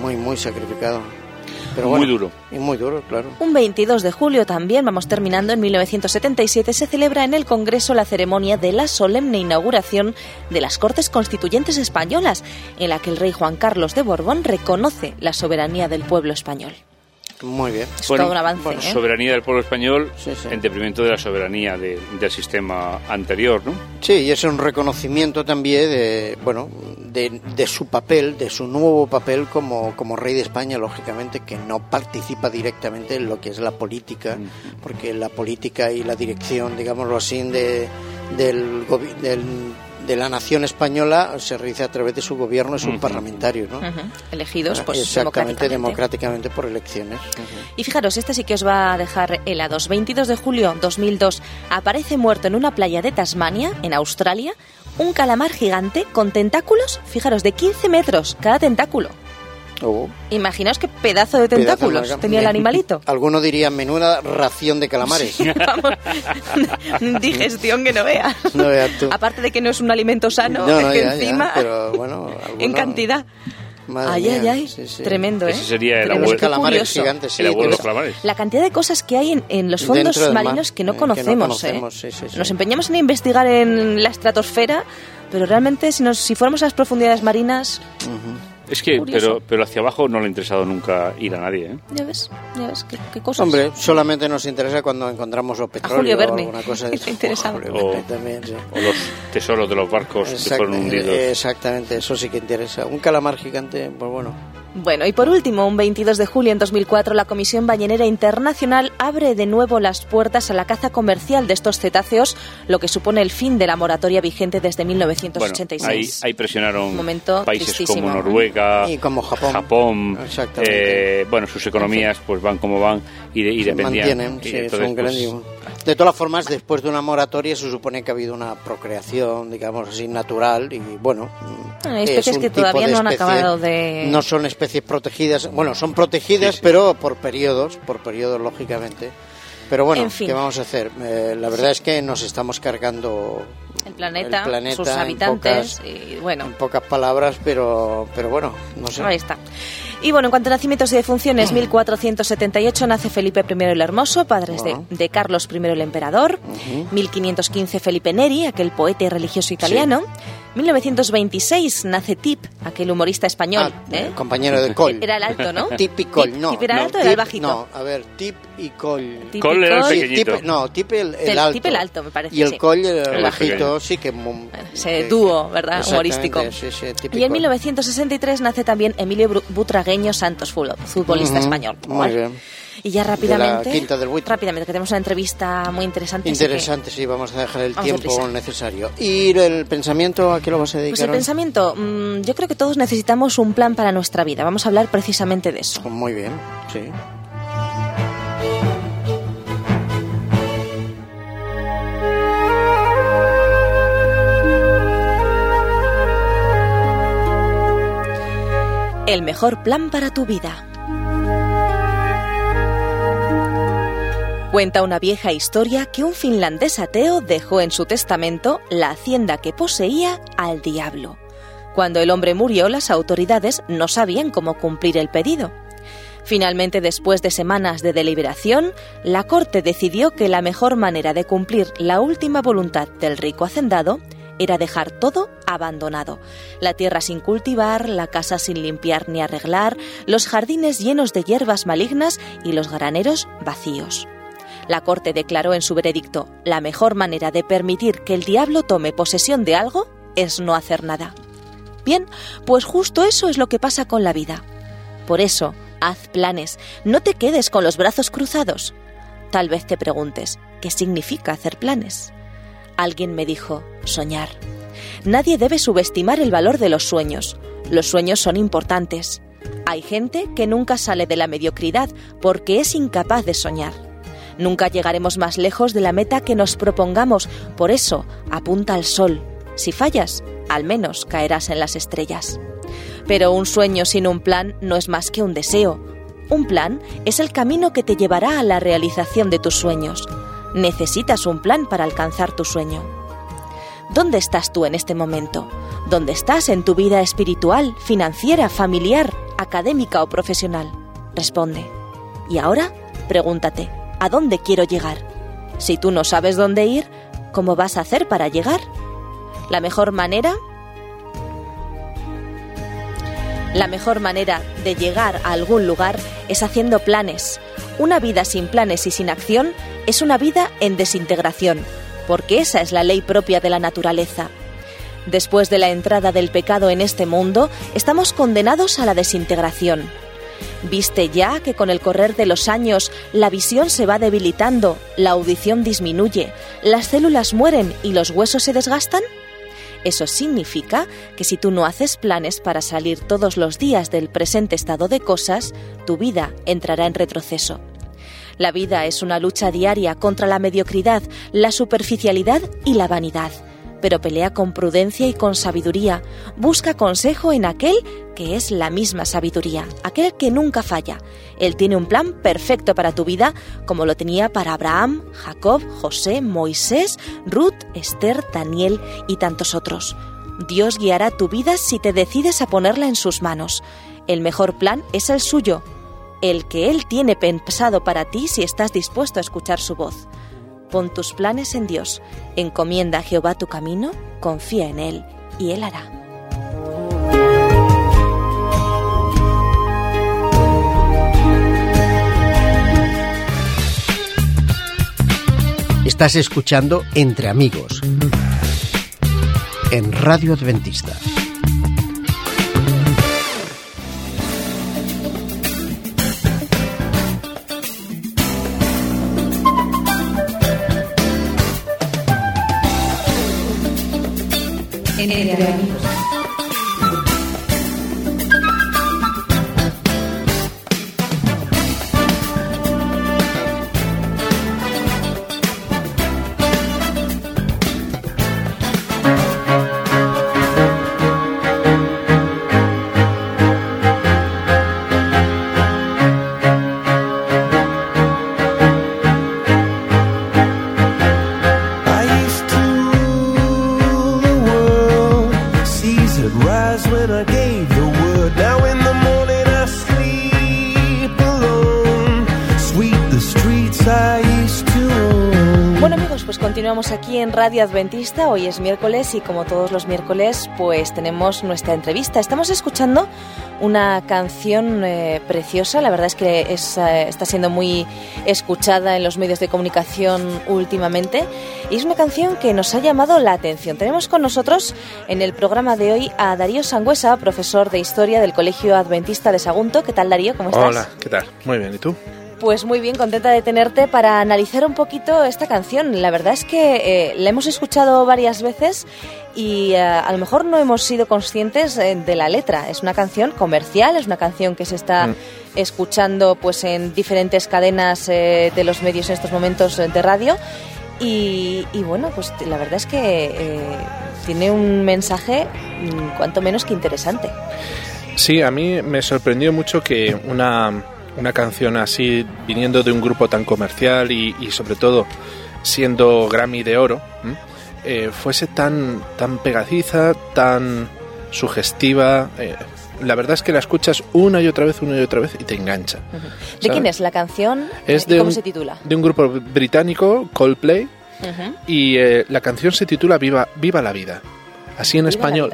muy muy sacrificado. Pero Muy bueno, duro. Y muy duro, claro. Un 22 de julio también, vamos terminando, en 1977 se celebra en el Congreso la ceremonia de la solemne inauguración de las Cortes Constituyentes Españolas, en la que el rey Juan Carlos de Borbón reconoce la soberanía del pueblo español. Muy bien. Es todo un avance, bueno, ¿eh? soberanía del pueblo español Sí, sí. en detrimento de la soberanía de- del sistema anterior, ¿no? Sí, y es un reconocimiento también de, bueno, de, de su papel, de su nuevo papel como, como rey de España, lógicamente, que no participa directamente en lo que es la política, porque la política y la dirección, digámoslo así, de, del, del- de la nación española se realiza a través de su gobierno, es un parlamentario, ¿no? Ujú. Elegidos, pues, Exactamente, democráticamente. democráticamente por elecciones. Y fijaros, este sí que os va a dejar helados. 22 de julio 2002 aparece muerto en una playa de Tasmania, en Australia, un calamar gigante con tentáculos, fijaros, de 15 metros cada tentáculo. Oh, Imaginaos qué pedazo de pedazo de tentáculos tenía el animalito. [LAUGHS] Alguno diría menuda ración de calamares. [LAUGHS] Vamos, [LAUGHS] digestión que no veas. No veas tú. Aparte de que no es un alimento sano, No, no, que ya, ya, encima, pero bueno, en alguno- cantidad. Madre ay, mía, ay, ay, sí, sí. tremendo, ¿eh? Ese sería el abuelo- calamares gigantes, sí. el abuelo de los calamares. La cantidad de cosas que hay en, en los fondos mar, marinos que eh, no que no conocemos. conocemos, ¿eh? sí, sí, sí. Nos empeñamos en investigar en la estratosfera, pero realmente si, nos, si fuéramos a las profundidades marinas, Es que, Curioso. pero, pero hacia abajo no le ha interesado nunca ir a nadie, ¿eh? ya ves, ya ves qué, qué cosas. Hombre, solamente nos interesa cuando encontramos o petróleo Julio o Verne. alguna cosa de [LAUGHS] Le interesaba. Julio O- también, sí. O los tesoros de los barcos que fueron hundidos. Exactamente, eso sí que interesa. Un calamar gigante, pues bueno. Bueno, y por último, un 22 de julio en 2004, la Comisión Ballenera Internacional abre de nuevo las puertas a la caza comercial de estos cetáceos, lo que supone el fin de la moratoria vigente desde Bueno, ahí, 1986. ahí presionaron Un momento países tristísimo. como Noruega, Y como Japón. Exactamente. eh, bueno, sus economías pues van como van y, de- y Se dependían. mantienen, y sí, es entonces, pues. De todas formas, después de una moratoria se supone que ha habido una procreación, digamos así, natural y bueno. Hay es especies un que tipo todavía de no han especie- acabado de- No son especies protegidas, bueno, son protegidas, Sí, sí. pero por periodos, por periodos lógicamente. Pero bueno, En fin. ¿qué vamos a hacer? Eh, la verdad es que nos estamos cargando el planeta, el planeta sus en habitantes, pocas- y bueno, en pocas palabras, pero, pero bueno, no sé. Ahí está. Y bueno, en cuanto a nacimientos y defunciones, 1478 nace Felipe I el Hermoso, padre de, de Carlos I el Emperador. 1515 Felipe Neri, aquel poeta y religioso italiano. 1926 nace Tip, aquel humorista español. Ah, ¿eh? el compañero de Col. [LAUGHS] Era el alto, ¿no? Tip y Col, Tip- no. Tip era no, alto, era el Tip- bajito. No, a ver, Tip y Col. Tip y era el. Sí, pequeñito. Tip- no, Tip el, el Tip- alto. Tip el alto, me parece, Y el sí. Col el, El bajito, pequeño. sí que... mu- Ese que- dúo, ¿verdad? Humorístico. Sí, sí, Tip Y en Col. 1963 nace también Emilio Butragueño Santos, fútbol- futbolista Ujú, español. Muy bien. Y ya rápidamente, Quinta del Buitre. rápidamente, que tenemos una entrevista muy interesante. Interesante, sí, vamos a dejar el tiempo necesario. ¿Y el pensamiento a qué lo vas a dedicar? Pues el pensamiento, mm, yo creo que todos necesitamos un plan para nuestra vida. Vamos a hablar precisamente de eso. Muy bien, sí. El mejor plan para tu vida. Cuenta una vieja historia que un finlandés ateo dejó en su testamento la hacienda que poseía al diablo. Cuando el hombre murió, las autoridades no sabían cómo cumplir el pedido. Finalmente, después de semanas de deliberación, la corte decidió que la mejor manera de cumplir la última voluntad del rico hacendado era dejar todo abandonado. La tierra sin cultivar, la casa sin limpiar ni arreglar, los jardines llenos de hierbas malignas y los graneros vacíos. La Corte declaró en su veredicto, la mejor manera de permitir que el diablo tome posesión de algo es no hacer nada. Bien, pues justo eso es lo que pasa con la vida. Por eso, haz planes, no te quedes con los brazos cruzados. Tal vez te preguntes, ¿qué significa hacer planes? Alguien me dijo, soñar. Nadie debe subestimar el valor de los sueños. Los sueños son importantes. Hay gente que nunca sale de la mediocridad porque es incapaz de soñar. Nunca llegaremos más lejos de la meta que nos propongamos, por eso apunta al sol. Si fallas, al menos caerás en las estrellas. Pero un sueño sin un plan no es más que un deseo. Un plan es el camino que te llevará a la realización de tus sueños. Necesitas un plan para alcanzar tu sueño. ¿Dónde estás tú en este momento? ¿Dónde estás en tu vida espiritual, financiera, familiar, académica o profesional? Responde. Y ahora, pregúntate, ¿a dónde quiero llegar? Si tú no sabes dónde ir, ¿cómo vas a hacer para llegar? La mejor manera La mejor manera de llegar a algún lugar es haciendo planes. Una vida sin planes y sin acción es una vida en desintegración, porque esa es la ley propia de la naturaleza. Después de la entrada del pecado en este mundo, estamos condenados a la desintegración. ¿Viste ya que con el correr de los años la visión se va debilitando, la audición disminuye, las células mueren y los huesos se desgastan? Eso significa que si tú no haces planes para salir todos los días del presente estado de cosas, tu vida entrará en retroceso. La vida es una lucha diaria contra la mediocridad, la superficialidad y la vanidad. Pero pelea con prudencia y con sabiduría. Busca consejo en aquel que es la misma sabiduría, aquel que nunca falla. Él tiene un plan perfecto para tu vida, como lo tenía para Abraham, Jacob, José, Moisés, Ruth, Esther, Daniel y tantos otros. Dios guiará tu vida si te decides a ponerla en sus manos. El mejor plan es el suyo, el que Él tiene pensado para ti si estás dispuesto a escuchar su voz. Pon tus planes en Dios, encomienda a Jehová tu camino, confía en Él y Él hará. Estás escuchando Entre Amigos en Radio Adventista. Entre. Radio Adventista. Hoy es miércoles y como todos los miércoles, pues tenemos nuestra entrevista. Estamos escuchando una canción eh, preciosa. La verdad es que es, eh, está siendo muy escuchada en los medios de comunicación últimamente. Y es una canción que nos ha llamado la atención. Tenemos con nosotros en el programa de hoy a Darío Sangüesa, profesor de Historia del Colegio Adventista de Sagunto. ¿Qué tal Darío? ¿Cómo estás? Hola, ¿qué tal? Muy bien, ¿y tú? Pues muy bien, contenta de tenerte para analizar un poquito esta canción. La verdad es que eh, la hemos escuchado varias veces y eh, a lo mejor no hemos sido conscientes eh, de la letra. Es una canción comercial, es una canción que se está Mm. escuchando pues en diferentes cadenas de los medios en estos momentos de radio. Y, y bueno, pues la verdad es que tiene un mensaje mm, cuanto menos que interesante. Sí, a mí me sorprendió mucho que una, una canción así, viniendo de un grupo tan comercial y, y sobre todo siendo Grammy de oro, eh, fuese tan, tan pegadiza, tan sugestiva. eh, la verdad es que la escuchas una y otra vez, una y otra vez y te engancha. ¿De ¿sabes? quién es la canción? Es ¿Y de ¿Cómo un- se titula? De un grupo británico, Coldplay, y eh, la canción se titula Viva, Viva la vida. Así en Viva español.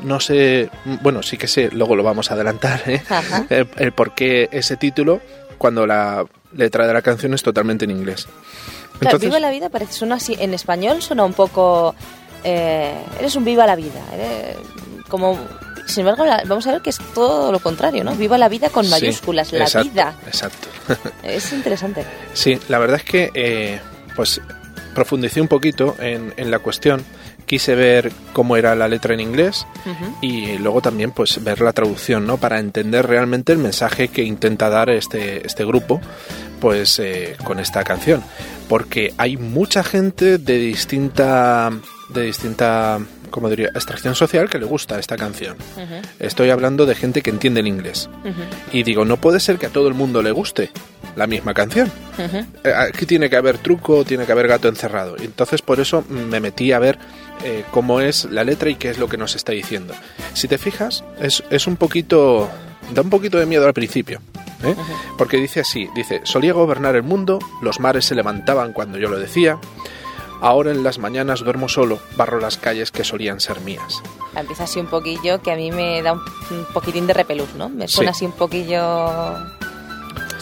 No sé, bueno, sí que sé, luego lo vamos a adelantar, ¿eh? [LAUGHS] El, el por qué ese título cuando la letra de la canción es totalmente en inglés. Claro, Entonces, viva la vida parece suena así en español suena un poco eh, eres un viva la vida eres como sin embargo la- vamos a ver que es todo lo contrario no viva la vida con sí, mayúsculas la exacto, vida Exacto. [LAUGHS] es interesante sí, la verdad es que, eh, pues, profundicé un poquito en, en la cuestión. Quise ver cómo era la letra en inglés y luego también pues ver la traducción, ¿no? Para entender realmente el mensaje que intenta dar este, este grupo pues eh, con esta canción. Porque hay mucha gente de distinta de distinta como diría, extracción social que le gusta esta canción. Estoy hablando de gente que entiende el inglés. Y digo, no puede ser que a todo el mundo le guste la misma canción. Eh, Aquí tiene que haber truco, tiene que haber gato encerrado. Y entonces por eso me metí a ver eh, cómo es la letra y qué es lo que nos está diciendo. Si te fijas, es, es un poquito... da un poquito de miedo al principio. ¿eh? Porque dice así, dice, solía gobernar el mundo, los mares se levantaban cuando yo lo decía, ahora en las mañanas duermo solo, barro las calles que solían ser mías. Empieza así un poquillo que a mí me da un, un poquitín de repelús, ¿no? Me Sí. suena así un poquillo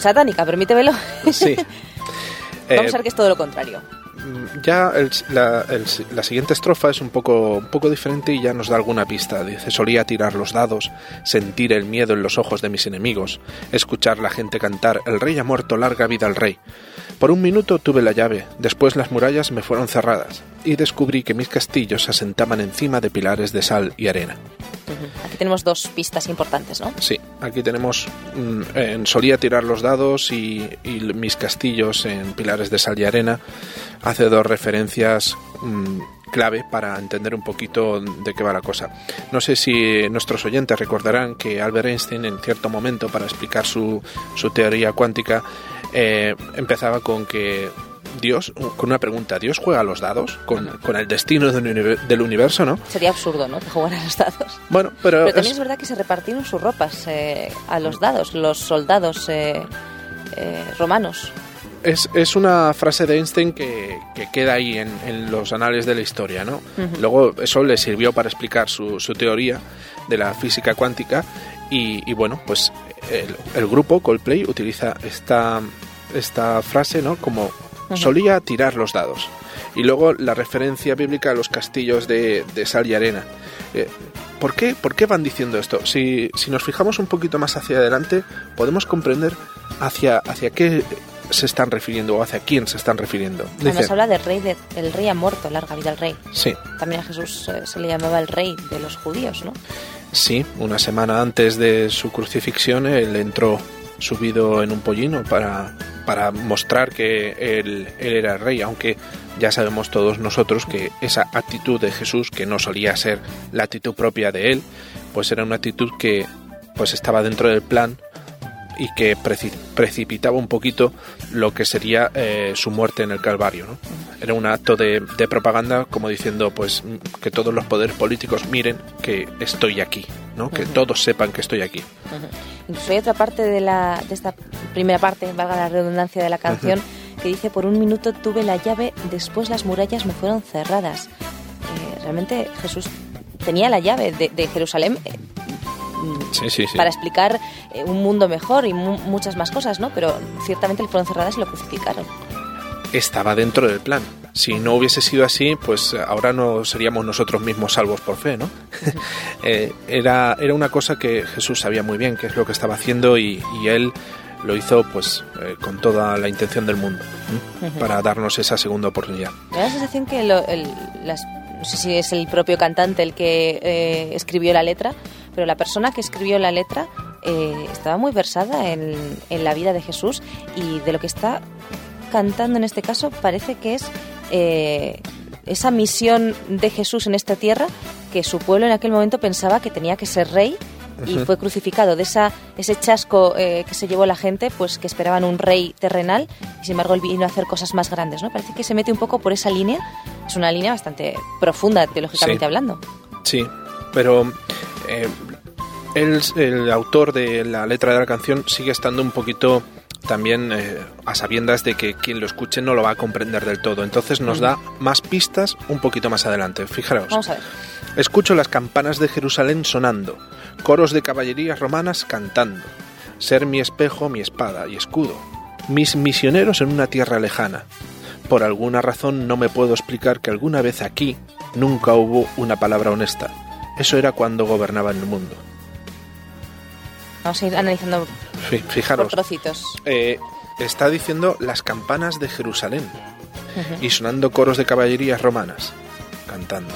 satánica, permítemelo. Sí. [LAUGHS] Vamos Eh, a ver que es todo lo contrario. Mm, ya el- la, el- la siguiente estrofa es un poco, un poco diferente y ya nos da alguna pista. Dice, solía tirar los dados, sentir el miedo en los ojos de mis enemigos, escuchar la gente cantar, el rey ha muerto, larga vida al rey. Por un minuto tuve la llave, después las murallas me fueron cerradas y descubrí que mis castillos se asentaban encima de pilares de sal y arena. Aquí tenemos dos pistas importantes, ¿no? Sí, aquí tenemos mm, en solía tirar los dados y, y mis castillos en pilares de sal y arena. Hace dos referencias mm, clave para entender un poquito de qué va la cosa. No sé si nuestros oyentes recordarán que Albert Einstein en cierto momento para explicar su, su teoría cuántica eh, empezaba con que Dios, con una pregunta, ¿Dios juega a los dados con, con el destino del univer- del universo, no? Sería absurdo, ¿no? [LAUGHS] Que jugaran a los dados. Bueno, pero, Pero también es- es verdad que se repartieron sus ropas eh, a los dados, los soldados eh, eh, romanos. Es, es una frase de Einstein que, que queda ahí en, en los anales de la historia, ¿no? Luego eso le sirvió para explicar su, su teoría de la física cuántica y, y bueno, pues el, el grupo Coldplay utiliza esta, esta frase, ¿no? Como solía tirar los dados. Y luego la referencia bíblica a los castillos de, de sal y arena. Eh, ¿por, qué, ¿Por qué van diciendo esto? Si, si nos fijamos un poquito más hacia adelante, podemos comprender hacia, hacia qué se están refiriendo o hacia quién se están refiriendo. Además Dice, habla del rey, de, el rey ha muerto, larga vida al rey. sí, También a Jesús eh, se le llamaba el rey de los judíos, ¿no? sí, una semana antes de su crucifixión, él entró subido en un pollino para, para mostrar que él, él era el rey, aunque ya sabemos todos nosotros que esa actitud de Jesús, que no solía ser la actitud propia de él, pues era una actitud que pues estaba dentro del plan y que preci- precipitaba un poquito lo que sería eh, su muerte en el Calvario. ¿no? Era un acto de, de propaganda como diciendo pues m- que todos los poderes políticos miren que estoy aquí, ¿no? que todos sepan que estoy aquí. Incluso hay otra parte de, la, de esta primera parte, valga la redundancia de la canción, que dice, por un minuto tuve la llave, después las murallas me fueron cerradas. Eh, realmente Jesús tenía la llave de, de Jerusalén eh, Sí, sí, sí. para explicar eh, un mundo mejor y mu- muchas más cosas, ¿no? Pero ciertamente le fueron cerradas y lo crucificaron. Estaba dentro del plan. Si no hubiese sido así, pues ahora no seríamos nosotros mismos salvos por fe, ¿no? [LAUGHS] Eh, era, era una cosa que Jesús sabía muy bien qué es lo que estaba haciendo y, y él lo hizo pues eh, con toda la intención del mundo para darnos esa segunda oportunidad. Me da la sensación que lo- el- las- no sé si es el propio cantante el que eh, escribió la letra, pero la persona que escribió la letra eh, estaba muy versada en, en la vida de Jesús y de lo que está cantando en este caso parece que es eh, esa misión de Jesús en esta tierra que su pueblo en aquel momento pensaba que tenía que ser rey y fue crucificado. De esa ese chasco eh, que se llevó la gente pues que esperaban un rey terrenal y sin embargo él vino a hacer cosas más grandes no parece que se mete un poco por esa línea. Es una línea bastante profunda teológicamente Sí. hablando. Sí, pero eh, el, el autor de la letra de la canción sigue estando un poquito también eh, a sabiendas de que quien lo escuche no lo va a comprender del todo. Entonces nos da más pistas un poquito más adelante. Fijaros. vamos a ver Escucho las campanas de Jerusalén sonando, coros de caballerías romanas cantando, ser mi espejo, mi espada y escudo, mis misioneros en una tierra lejana. Por alguna razón no me puedo explicar que alguna vez aquí nunca hubo una palabra honesta. Eso era cuando gobernaban el mundo. vamos a ir analizando Fi- por Fijaros, trocitos eh, está diciendo las campanas de Jerusalén y sonando coros de caballerías romanas. cantando.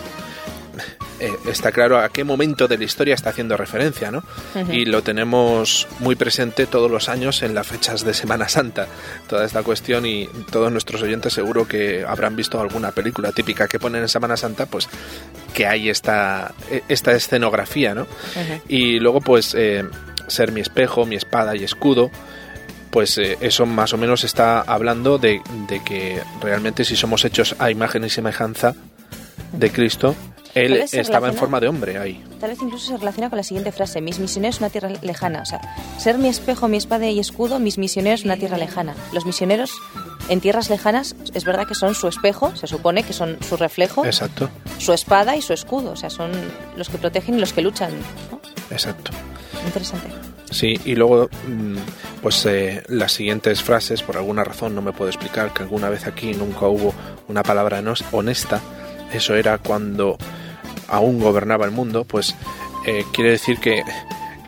Eh, está claro a qué momento de la historia está haciendo referencia, ¿no? Y lo tenemos muy presente todos los años en las fechas de Semana Santa, toda esta cuestión y todos nuestros oyentes seguro que habrán visto alguna película típica que ponen en Semana Santa, pues que hay esta, esta escenografía, ¿no? Y luego pues eh, ser mi espejo, mi espada y escudo, pues eh, eso más o menos está hablando de, de que realmente si somos hechos a imagen y semejanza de Cristo, él estaba en forma de hombre ahí. Tal vez incluso se relaciona con la siguiente frase, mis misioneros una tierra lejana. O sea, ser mi espejo, mi espada y escudo, mis misioneros una tierra lejana. Los misioneros en tierras lejanas es verdad que son su espejo, se supone que son su reflejo, Exacto, su espada y su escudo. O sea, son los que protegen y los que luchan. ¿no? exacto. Interesante. Sí, y luego, mm, pues eh, las siguientes frases, por alguna razón no me puedo explicar, que alguna vez aquí nunca hubo una palabra honesta, eso era cuando aún gobernaba el mundo, pues eh, quiere decir que,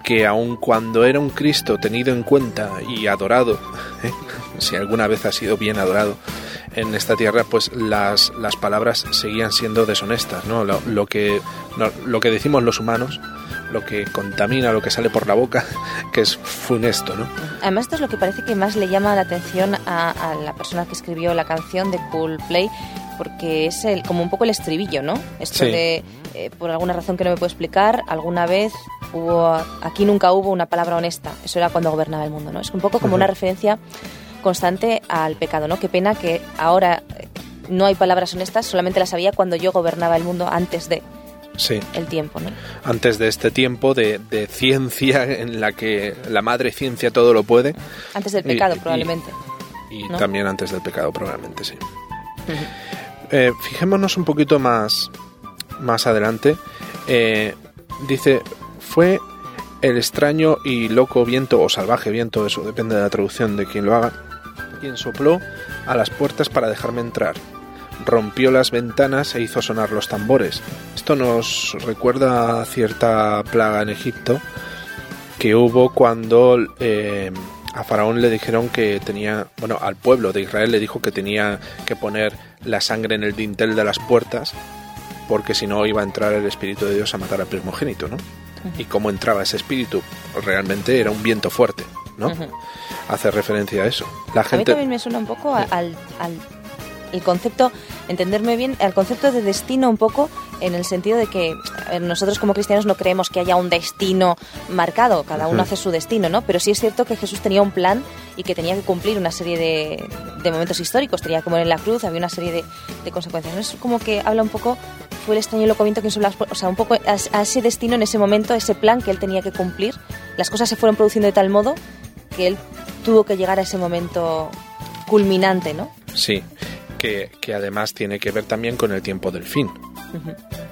que aun cuando era un Cristo tenido en cuenta y adorado, [LAUGHS] ¿eh? Si alguna vez ha sido bien adorado en esta tierra, pues las, las palabras seguían siendo deshonestas, ¿no? Lo, lo que, no- lo que decimos los humanos, lo que contamina, lo que sale por la boca, [LAUGHS] que es funesto, ¿no? Además, esto es lo que parece que más le llama la atención a, a la persona que escribió la canción de Cool Play, porque es el, como un poco el estribillo, ¿no? Esto Sí. de, eh, por alguna razón que no me puedo explicar, alguna vez hubo, aquí nunca hubo una palabra honesta. Eso era cuando gobernaba el mundo, ¿no? Es un poco como Ujú. una referencia constante al pecado, ¿no? Qué pena que ahora eh, no hay palabras honestas, solamente las había cuando yo gobernaba el mundo antes de Sí. el tiempo, ¿no? Antes de este tiempo de, de ciencia [LAUGHS] en la que la madre ciencia todo lo puede. Antes del pecado, y- probablemente. Y ¿No? también antes del pecado, probablemente, sí. Eh, fijémonos un poquito más, más adelante. Eh, dice, fue el extraño y loco viento, o salvaje viento, eso depende de la traducción de quien lo haga, quien sopló a las puertas para dejarme entrar. Rompió las ventanas e hizo sonar los tambores. Esto nos recuerda a cierta plaga en Egipto que hubo cuando eh, a Faraón le dijeron que tenía, bueno, al pueblo de Israel le dijo que tenía que poner la sangre en el dintel de las puertas porque si no iba a entrar el Espíritu de Dios a matar al primogénito, ¿no? Y cómo entraba ese espíritu, realmente era un viento fuerte, ¿no? Ujú. Hace referencia a eso. La A mí gente... también me suena un poco a- al, al el concepto, entenderme bien, al concepto de destino un poco en el sentido de que ver, nosotros como cristianos no creemos que haya un destino marcado, cada uno hace su destino, ¿no? Pero sí es cierto que Jesús tenía un plan y que tenía que cumplir una serie de, de momentos históricos, tenía que morir en la cruz, había una serie de, de consecuencias. ¿no? Es como que habla un poco, fue el extraño y loco viento que las o sea, un poco a, a ese destino en ese momento, ese plan que él tenía que cumplir. Las cosas se fueron produciendo de tal modo que él tuvo que llegar a ese momento culminante, ¿no? Sí, que, que además tiene que ver también con el tiempo del fin.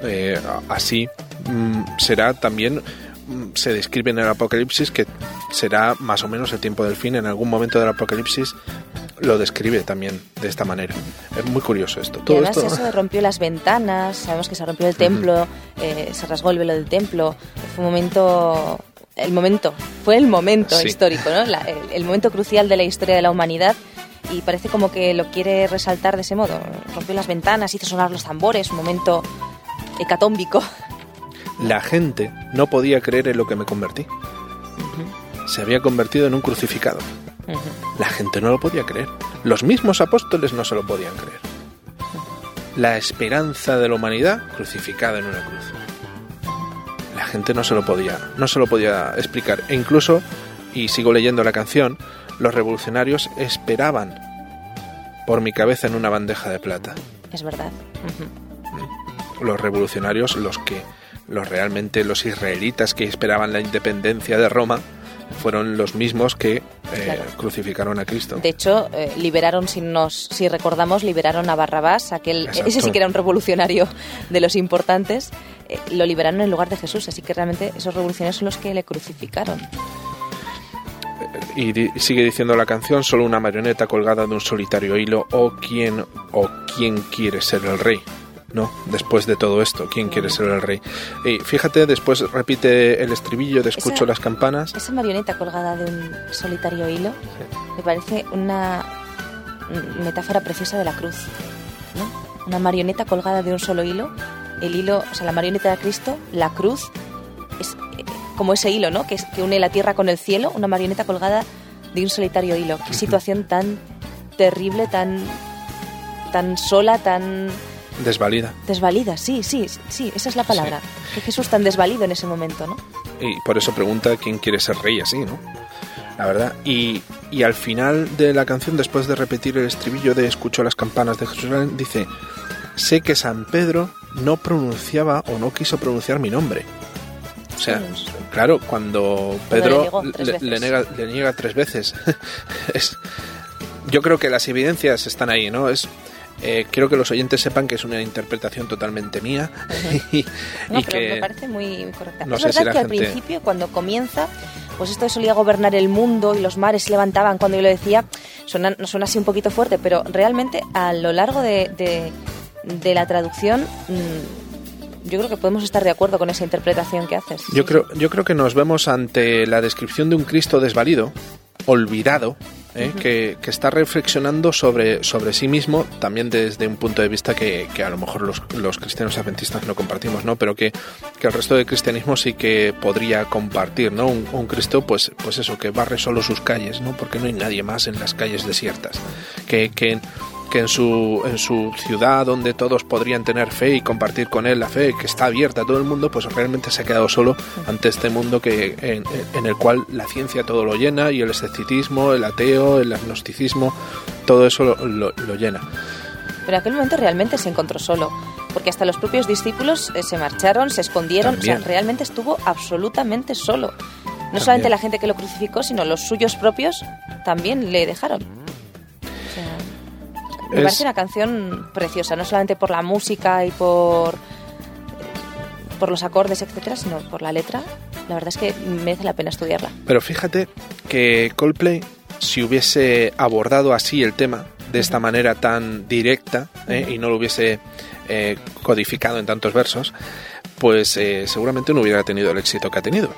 Eh, así mm, será también, mm, se describe en el Apocalipsis que será más o menos el tiempo del fin. En algún momento del Apocalipsis lo describe también de esta manera. Es muy curioso esto. Y además esto... eso de rompió las ventanas, sabemos que se rompió el templo, eh, se rasgó el velo del templo, fue un momento, el momento, fue el momento Sí. histórico, ¿no? La- el, el momento crucial de la historia de la humanidad y parece como que lo quiere resaltar de ese modo. Rompió las ventanas, hizo sonar los tambores, un momento hecatómbico. La gente no podía creer en lo que me convertí. Se había convertido en un crucificado. La gente no lo podía creer. Los mismos apóstoles no se lo podían creer. La esperanza de la humanidad crucificada en una cruz. Gente no se lo podía, no se lo podía explicar. E incluso, y sigo leyendo la canción, los revolucionarios esperaban por mi cabeza en una bandeja de plata Es verdad. Los revolucionarios, los que, los realmente los israelitas que esperaban la independencia de Roma, fueron los mismos que eh, Claro. crucificaron a Cristo. De hecho, eh, liberaron, si, nos, si recordamos, liberaron a Barrabás, aquel, Exacto. [LAUGHS] ese sí que era un revolucionario de los importantes, eh, lo liberaron en lugar de Jesús, así que realmente esos revolucionarios son los que le crucificaron. Y di- sigue diciendo la canción, solo una marioneta colgada de un solitario hilo, o quién, o quién quiere ser el rey. ¿No? Después de todo esto, ¿quién quiere ser el rey? Y fíjate, después repite el estribillo de escucho Esa- las campanas. Esa marioneta colgada de un solitario hilo me parece una metáfora preciosa de la cruz. ¿no? una marioneta colgada de un solo hilo. El hilo, o sea, la marioneta de Cristo, la cruz, es eh, como ese hilo, ¿no? Que, es- que une la tierra con el cielo, una marioneta colgada de un solitario hilo. Qué situación tan terrible, tan, tan sola, tan Desvalida. desvalida. Sí, sí, sí, esa es la palabra. Que Jesús tan desvalido en ese momento, ¿no? Y por eso pregunta quién quiere ser rey así, ¿no? La verdad. Y, y al final de la canción, después de repetir el estribillo de Escuchó las campanas de Jerusalén, dice, sé que San Pedro no pronunciaba o no quiso pronunciar mi nombre. O sea, Sí, claro, cuando Cuando Pedro le le, le niega, le niega tres veces. [LAUGHS] es, yo creo que las evidencias están ahí, ¿no? Es, eh, quiero que los oyentes sepan que es una interpretación totalmente mía [LAUGHS] y, No, y pero que me parece muy correcta. no es si verdad que al principio, cuando comienza, pues esto solía gobernar el mundo y los mares se levantaban cuando yo lo decía, suena, suena así un poquito fuerte, pero realmente a lo largo de, de- de la traducción, mm, yo creo que podemos estar de acuerdo con esa interpretación que haces. Yo creo, yo creo que nos vemos ante la descripción de un Cristo desvalido, olvidado, ¿eh? que, que está reflexionando sobre, sobre sí mismo, también desde un punto de vista que, que a lo mejor los, los cristianos adventistas no compartimos, ¿no? pero que, que el resto del cristianismo sí que podría compartir, ¿no? Un, un Cristo, pues, pues eso, que barre solo sus calles, ¿no? porque no hay nadie más en las calles desiertas, que, que, que en su, en su ciudad donde todos podrían tener fe y compartir con él la fe, que está abierta a todo el mundo, pues realmente se ha quedado solo ante este mundo que, en, en el cual la ciencia todo lo llena y el escepticismo, el ateo, el agnosticismo, todo eso lo, lo- lo llena. Pero en aquel momento realmente se encontró solo, porque hasta los propios discípulos eh, se marcharon, se escondieron, o sea, realmente estuvo absolutamente solo. No También. solamente la gente que lo crucificó, sino los suyos propios también le dejaron. Me Es- parece una canción preciosa, no solamente por la música y por por los acordes, etcétera, sino por la letra. La verdad es que merece la pena estudiarla. Pero fíjate que Coldplay, si hubiese abordado así el tema, de esta manera tan directa, ¿eh? y no lo hubiese eh, codificado en tantos versos, pues eh, seguramente no hubiera tenido el éxito que ha tenido.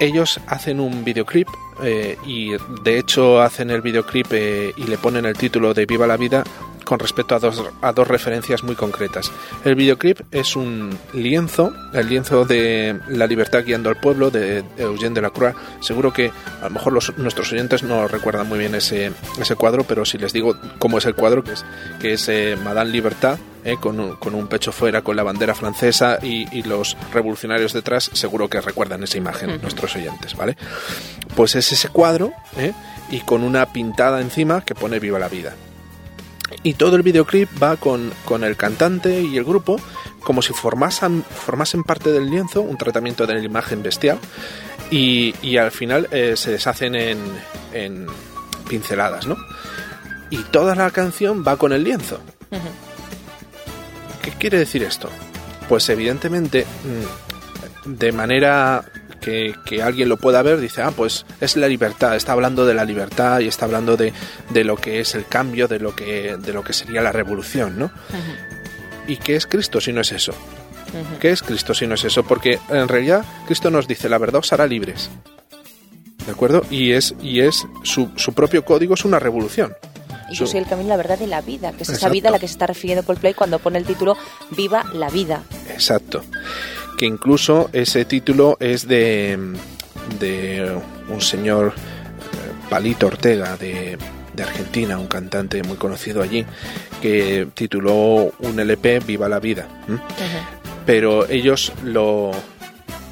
Ellos hacen un videoclip eh, y de hecho hacen el videoclip eh, y le ponen el título de Viva la Vida con respecto a dos, a dos referencias muy concretas. El videoclip es un lienzo, el lienzo de La libertad guiando al pueblo de Eugène Delacroix. Seguro que a lo mejor los, nuestros oyentes no recuerdan muy bien ese, ese cuadro, pero si les digo cómo es el cuadro, que es, que es eh, Madame Libertad, eh, con, un, con un pecho fuera, con la bandera francesa y, y los revolucionarios detrás, seguro que recuerdan esa imagen nuestros oyentes, ¿vale? Pues es ese cuadro ¿eh? y con una pintada encima que pone Viva la vida. Y todo el videoclip va con, con el cantante y el grupo como si formasen, formasen parte del lienzo, un tratamiento de la imagen bestial, y, y al final eh, se deshacen en, en pinceladas, ¿no? Y toda la canción va con el lienzo. ¿Qué quiere decir esto? Pues evidentemente, mm, de manera que, que alguien lo pueda ver, dice, ah, pues es la libertad, está hablando de la libertad y está hablando de, de lo que es el cambio, de lo que, de lo que sería la revolución, ¿no? ¿Y qué es Cristo si no es eso? ¿Qué es Cristo si no es eso? Porque en realidad Cristo nos dice, la verdad os hará libres. ¿De acuerdo? Y es, y es su, su propio código es una revolución. Y yo soy el camino, la verdad y la vida, que es esa vida a la que se está refiriendo Coldplay cuando pone el título Viva la vida. Exacto. Que incluso ese título es de, de un señor eh, Palito Ortega de, de Argentina, un cantante muy conocido allí, que tituló un LP Viva la vida. Pero ellos lo,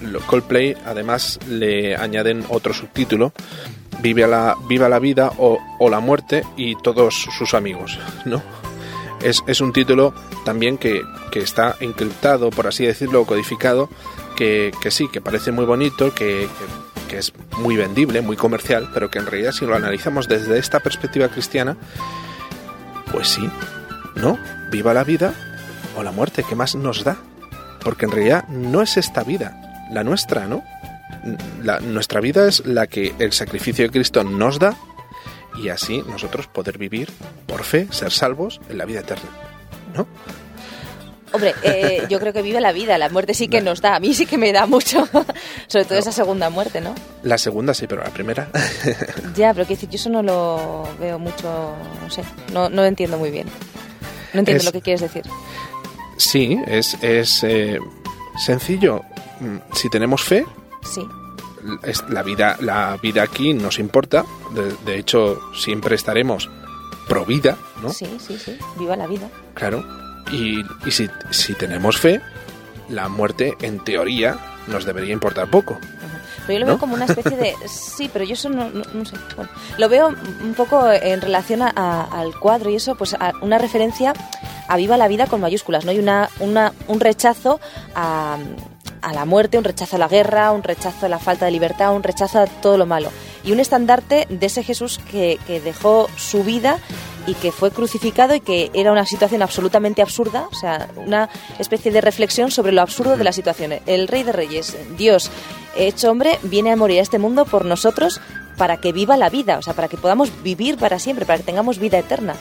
lo- Coldplay además le añaden otro subtítulo Viva la, viva la vida o, o la muerte y todos sus amigos, ¿no? Es, es un título también que, que está encriptado, por así decirlo, codificado, que, que sí, que parece muy bonito, que, que- es muy vendible, muy comercial, pero que en realidad si lo analizamos desde esta perspectiva cristiana, pues sí, ¿no? Viva la vida o la muerte, ¿qué más nos da? Porque en realidad no es esta vida, la nuestra, ¿no? La- nuestra vida es la que el sacrificio de Cristo nos da y así nosotros poder vivir por fe, ser salvos en la vida eterna, ¿no? Hombre, eh, [LAUGHS] yo creo que vive la vida, la muerte sí que nos da, a mí sí que me da mucho, [LAUGHS] sobre todo esa segunda muerte, ¿no? La segunda sí, pero la primera [LAUGHS] Ya, pero quiero decir, yo eso no lo veo mucho, no sé, no, no lo entiendo muy bien. No entiendo Es- lo que quieres decir. Sí, es, es eh, sencillo. Mm, Si tenemos fe, Sí. La vida la vida aquí nos importa de, de hecho siempre estaremos pro vida no Sí, sí, sí. Viva la vida. claro y, y si, si tenemos fe la muerte en teoría nos debería importar poco Pero yo lo ¿No? veo como una especie de... [LAUGHS] Sí, pero yo eso no, no, no sé. Bueno, lo veo un poco en relación a- a- al cuadro y eso, pues a una referencia a Viva la Vida con mayúsculas, ¿no? Y una, una, un rechazo a, a la muerte, un rechazo a la guerra, un rechazo a la falta de libertad, un rechazo a todo lo malo. Y un estandarte de ese Jesús que, dejó su vida y que fue crucificado y que era una situación absolutamente absurda, o sea, una especie de reflexión sobre lo absurdo de la situación. El Rey de Reyes, Dios hecho hombre, viene a morir a este mundo por nosotros para que viva la vida, o sea, para que podamos vivir para siempre, para que tengamos vida eterna.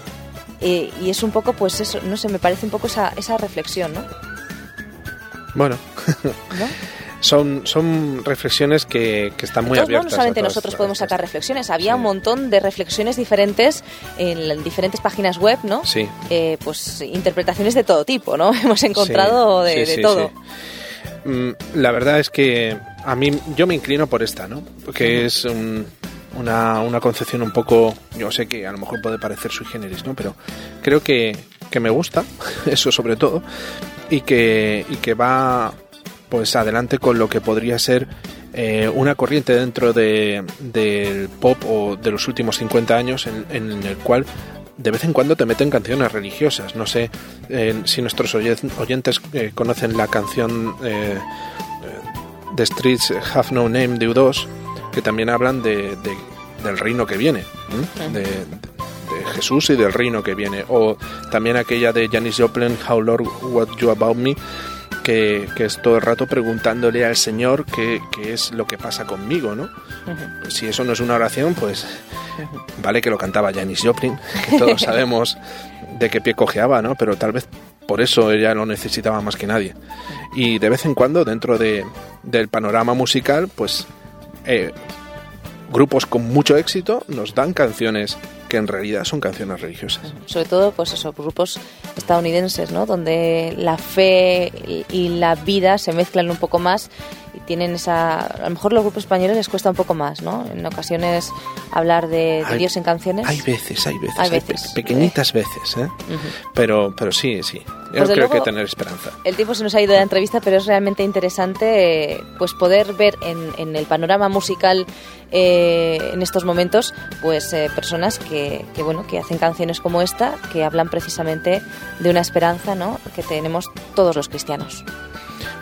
Eh, y es un poco, pues eso, no sé, me parece un poco esa reflexión, ¿no? Bueno ¿No? [LAUGHS] son son reflexiones que, que están muy abiertas No solamente nosotros podemos sacar reflexiones, había Sí. un montón de reflexiones diferentes en, diferentes páginas web, ¿no? sí Eh, pues interpretaciones de todo tipo, ¿no? [LAUGHS] Hemos encontrado Sí, de, sí, de todo. Mm, La verdad es que a mí yo me inclino por esta, ¿no? Porque es un- una, una concepción un poco, yo sé que a lo mejor puede parecer sui generis, ¿no? Pero creo que, que me gusta, [LAUGHS] eso sobre todo, y que, y que va pues adelante con lo que podría ser eh, una corriente dentro de, del pop o de los últimos 50 años en, en el cual de vez en cuando te meten canciones religiosas. No sé eh, si nuestros oye- oyentes eh, conocen la canción eh, The Streets Have No Name de U2, que también hablan de, de- del reino que viene, de, de Jesús y del reino que viene. O también aquella de Janis Joplin, How Lord What You About Me, que, que es todo el rato preguntándole al Señor qué, qué es lo que pasa conmigo, ¿no? Si eso no es una oración, pues vale que lo cantaba Janis Joplin, que todos [LAUGHS] sabemos de qué pie cojeaba, ¿no? Pero tal vez por eso ella lo necesitaba más que nadie. Y de vez en cuando, dentro de, del panorama musical, pues eh, grupos con mucho éxito nos dan canciones que en realidad son canciones religiosas. sobre todo pues eso grupos estadounidenses no donde la fe y la vida se mezclan un poco más y tienen esa a lo mejor los grupos españoles les cuesta un poco más no en ocasiones hablar de, de Hay- Dios en canciones Hay veces, hay veces, Hay hay veces. pe- pequeñitas veces, ¿eh? Pero, pero sí, sí. Yo Pues creo luego- que tener esperanza. el tiempo se nos ha ido de la entrevista pero es realmente interesante eh, pues poder ver en, en el panorama musical eh, en estos momentos pues eh, personas que, que bueno que hacen canciones como esta que hablan precisamente de una esperanza no que tenemos todos los cristianos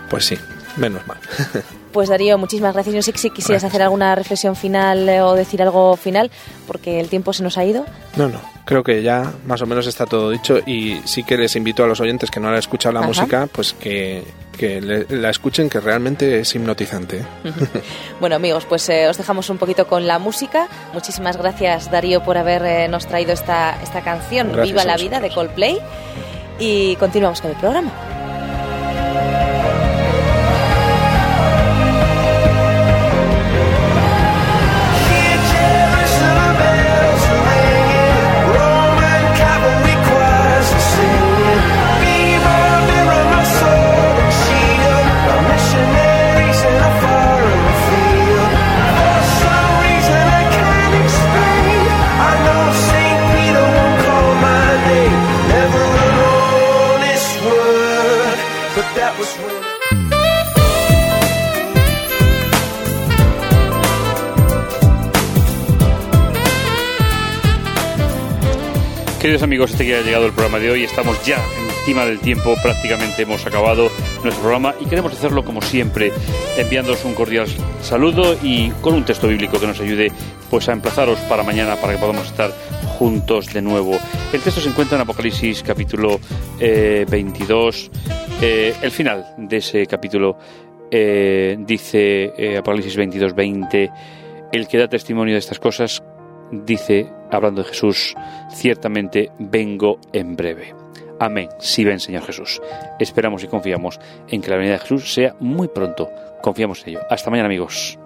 Pues sí, menos mal. [LAUGHS] Pues Darío, muchísimas gracias. No sé si quisieras Gracias. hacer alguna reflexión final eh, o decir algo final, porque el tiempo se nos ha ido. No, no, creo que ya más o menos está todo dicho y sí que les invito a los oyentes que no han escuchado la Ajá. música, pues que, que le- la escuchen, que realmente es hipnotizante. ¿eh? [LAUGHS] Bueno, amigos, pues eh, os dejamos un poquito con la música. Muchísimas gracias, Darío, por habernos traído esta, esta canción, Gracias Viva la. Vida, de Coldplay. Y continuamos con el programa. Queridos amigos, este que ha llegado el programa de hoy. Estamos ya encima del tiempo, prácticamente hemos acabado nuestro programa y queremos hacerlo como siempre, enviándoos un cordial saludo y con un texto bíblico que nos ayude pues a emplazaros para mañana para que podamos estar juntos de nuevo. El texto se encuentra en Apocalipsis capítulo eh, 22. Eh, el final de ese capítulo eh, dice eh, Apocalipsis 22, 20, el que da testimonio de estas cosas dice, hablando de Jesús, ciertamente vengo en breve. Amén, si ven Señor Jesús. Esperamos y confiamos en que la venida de Jesús sea muy pronto. Confiamos en ello. Hasta mañana amigos.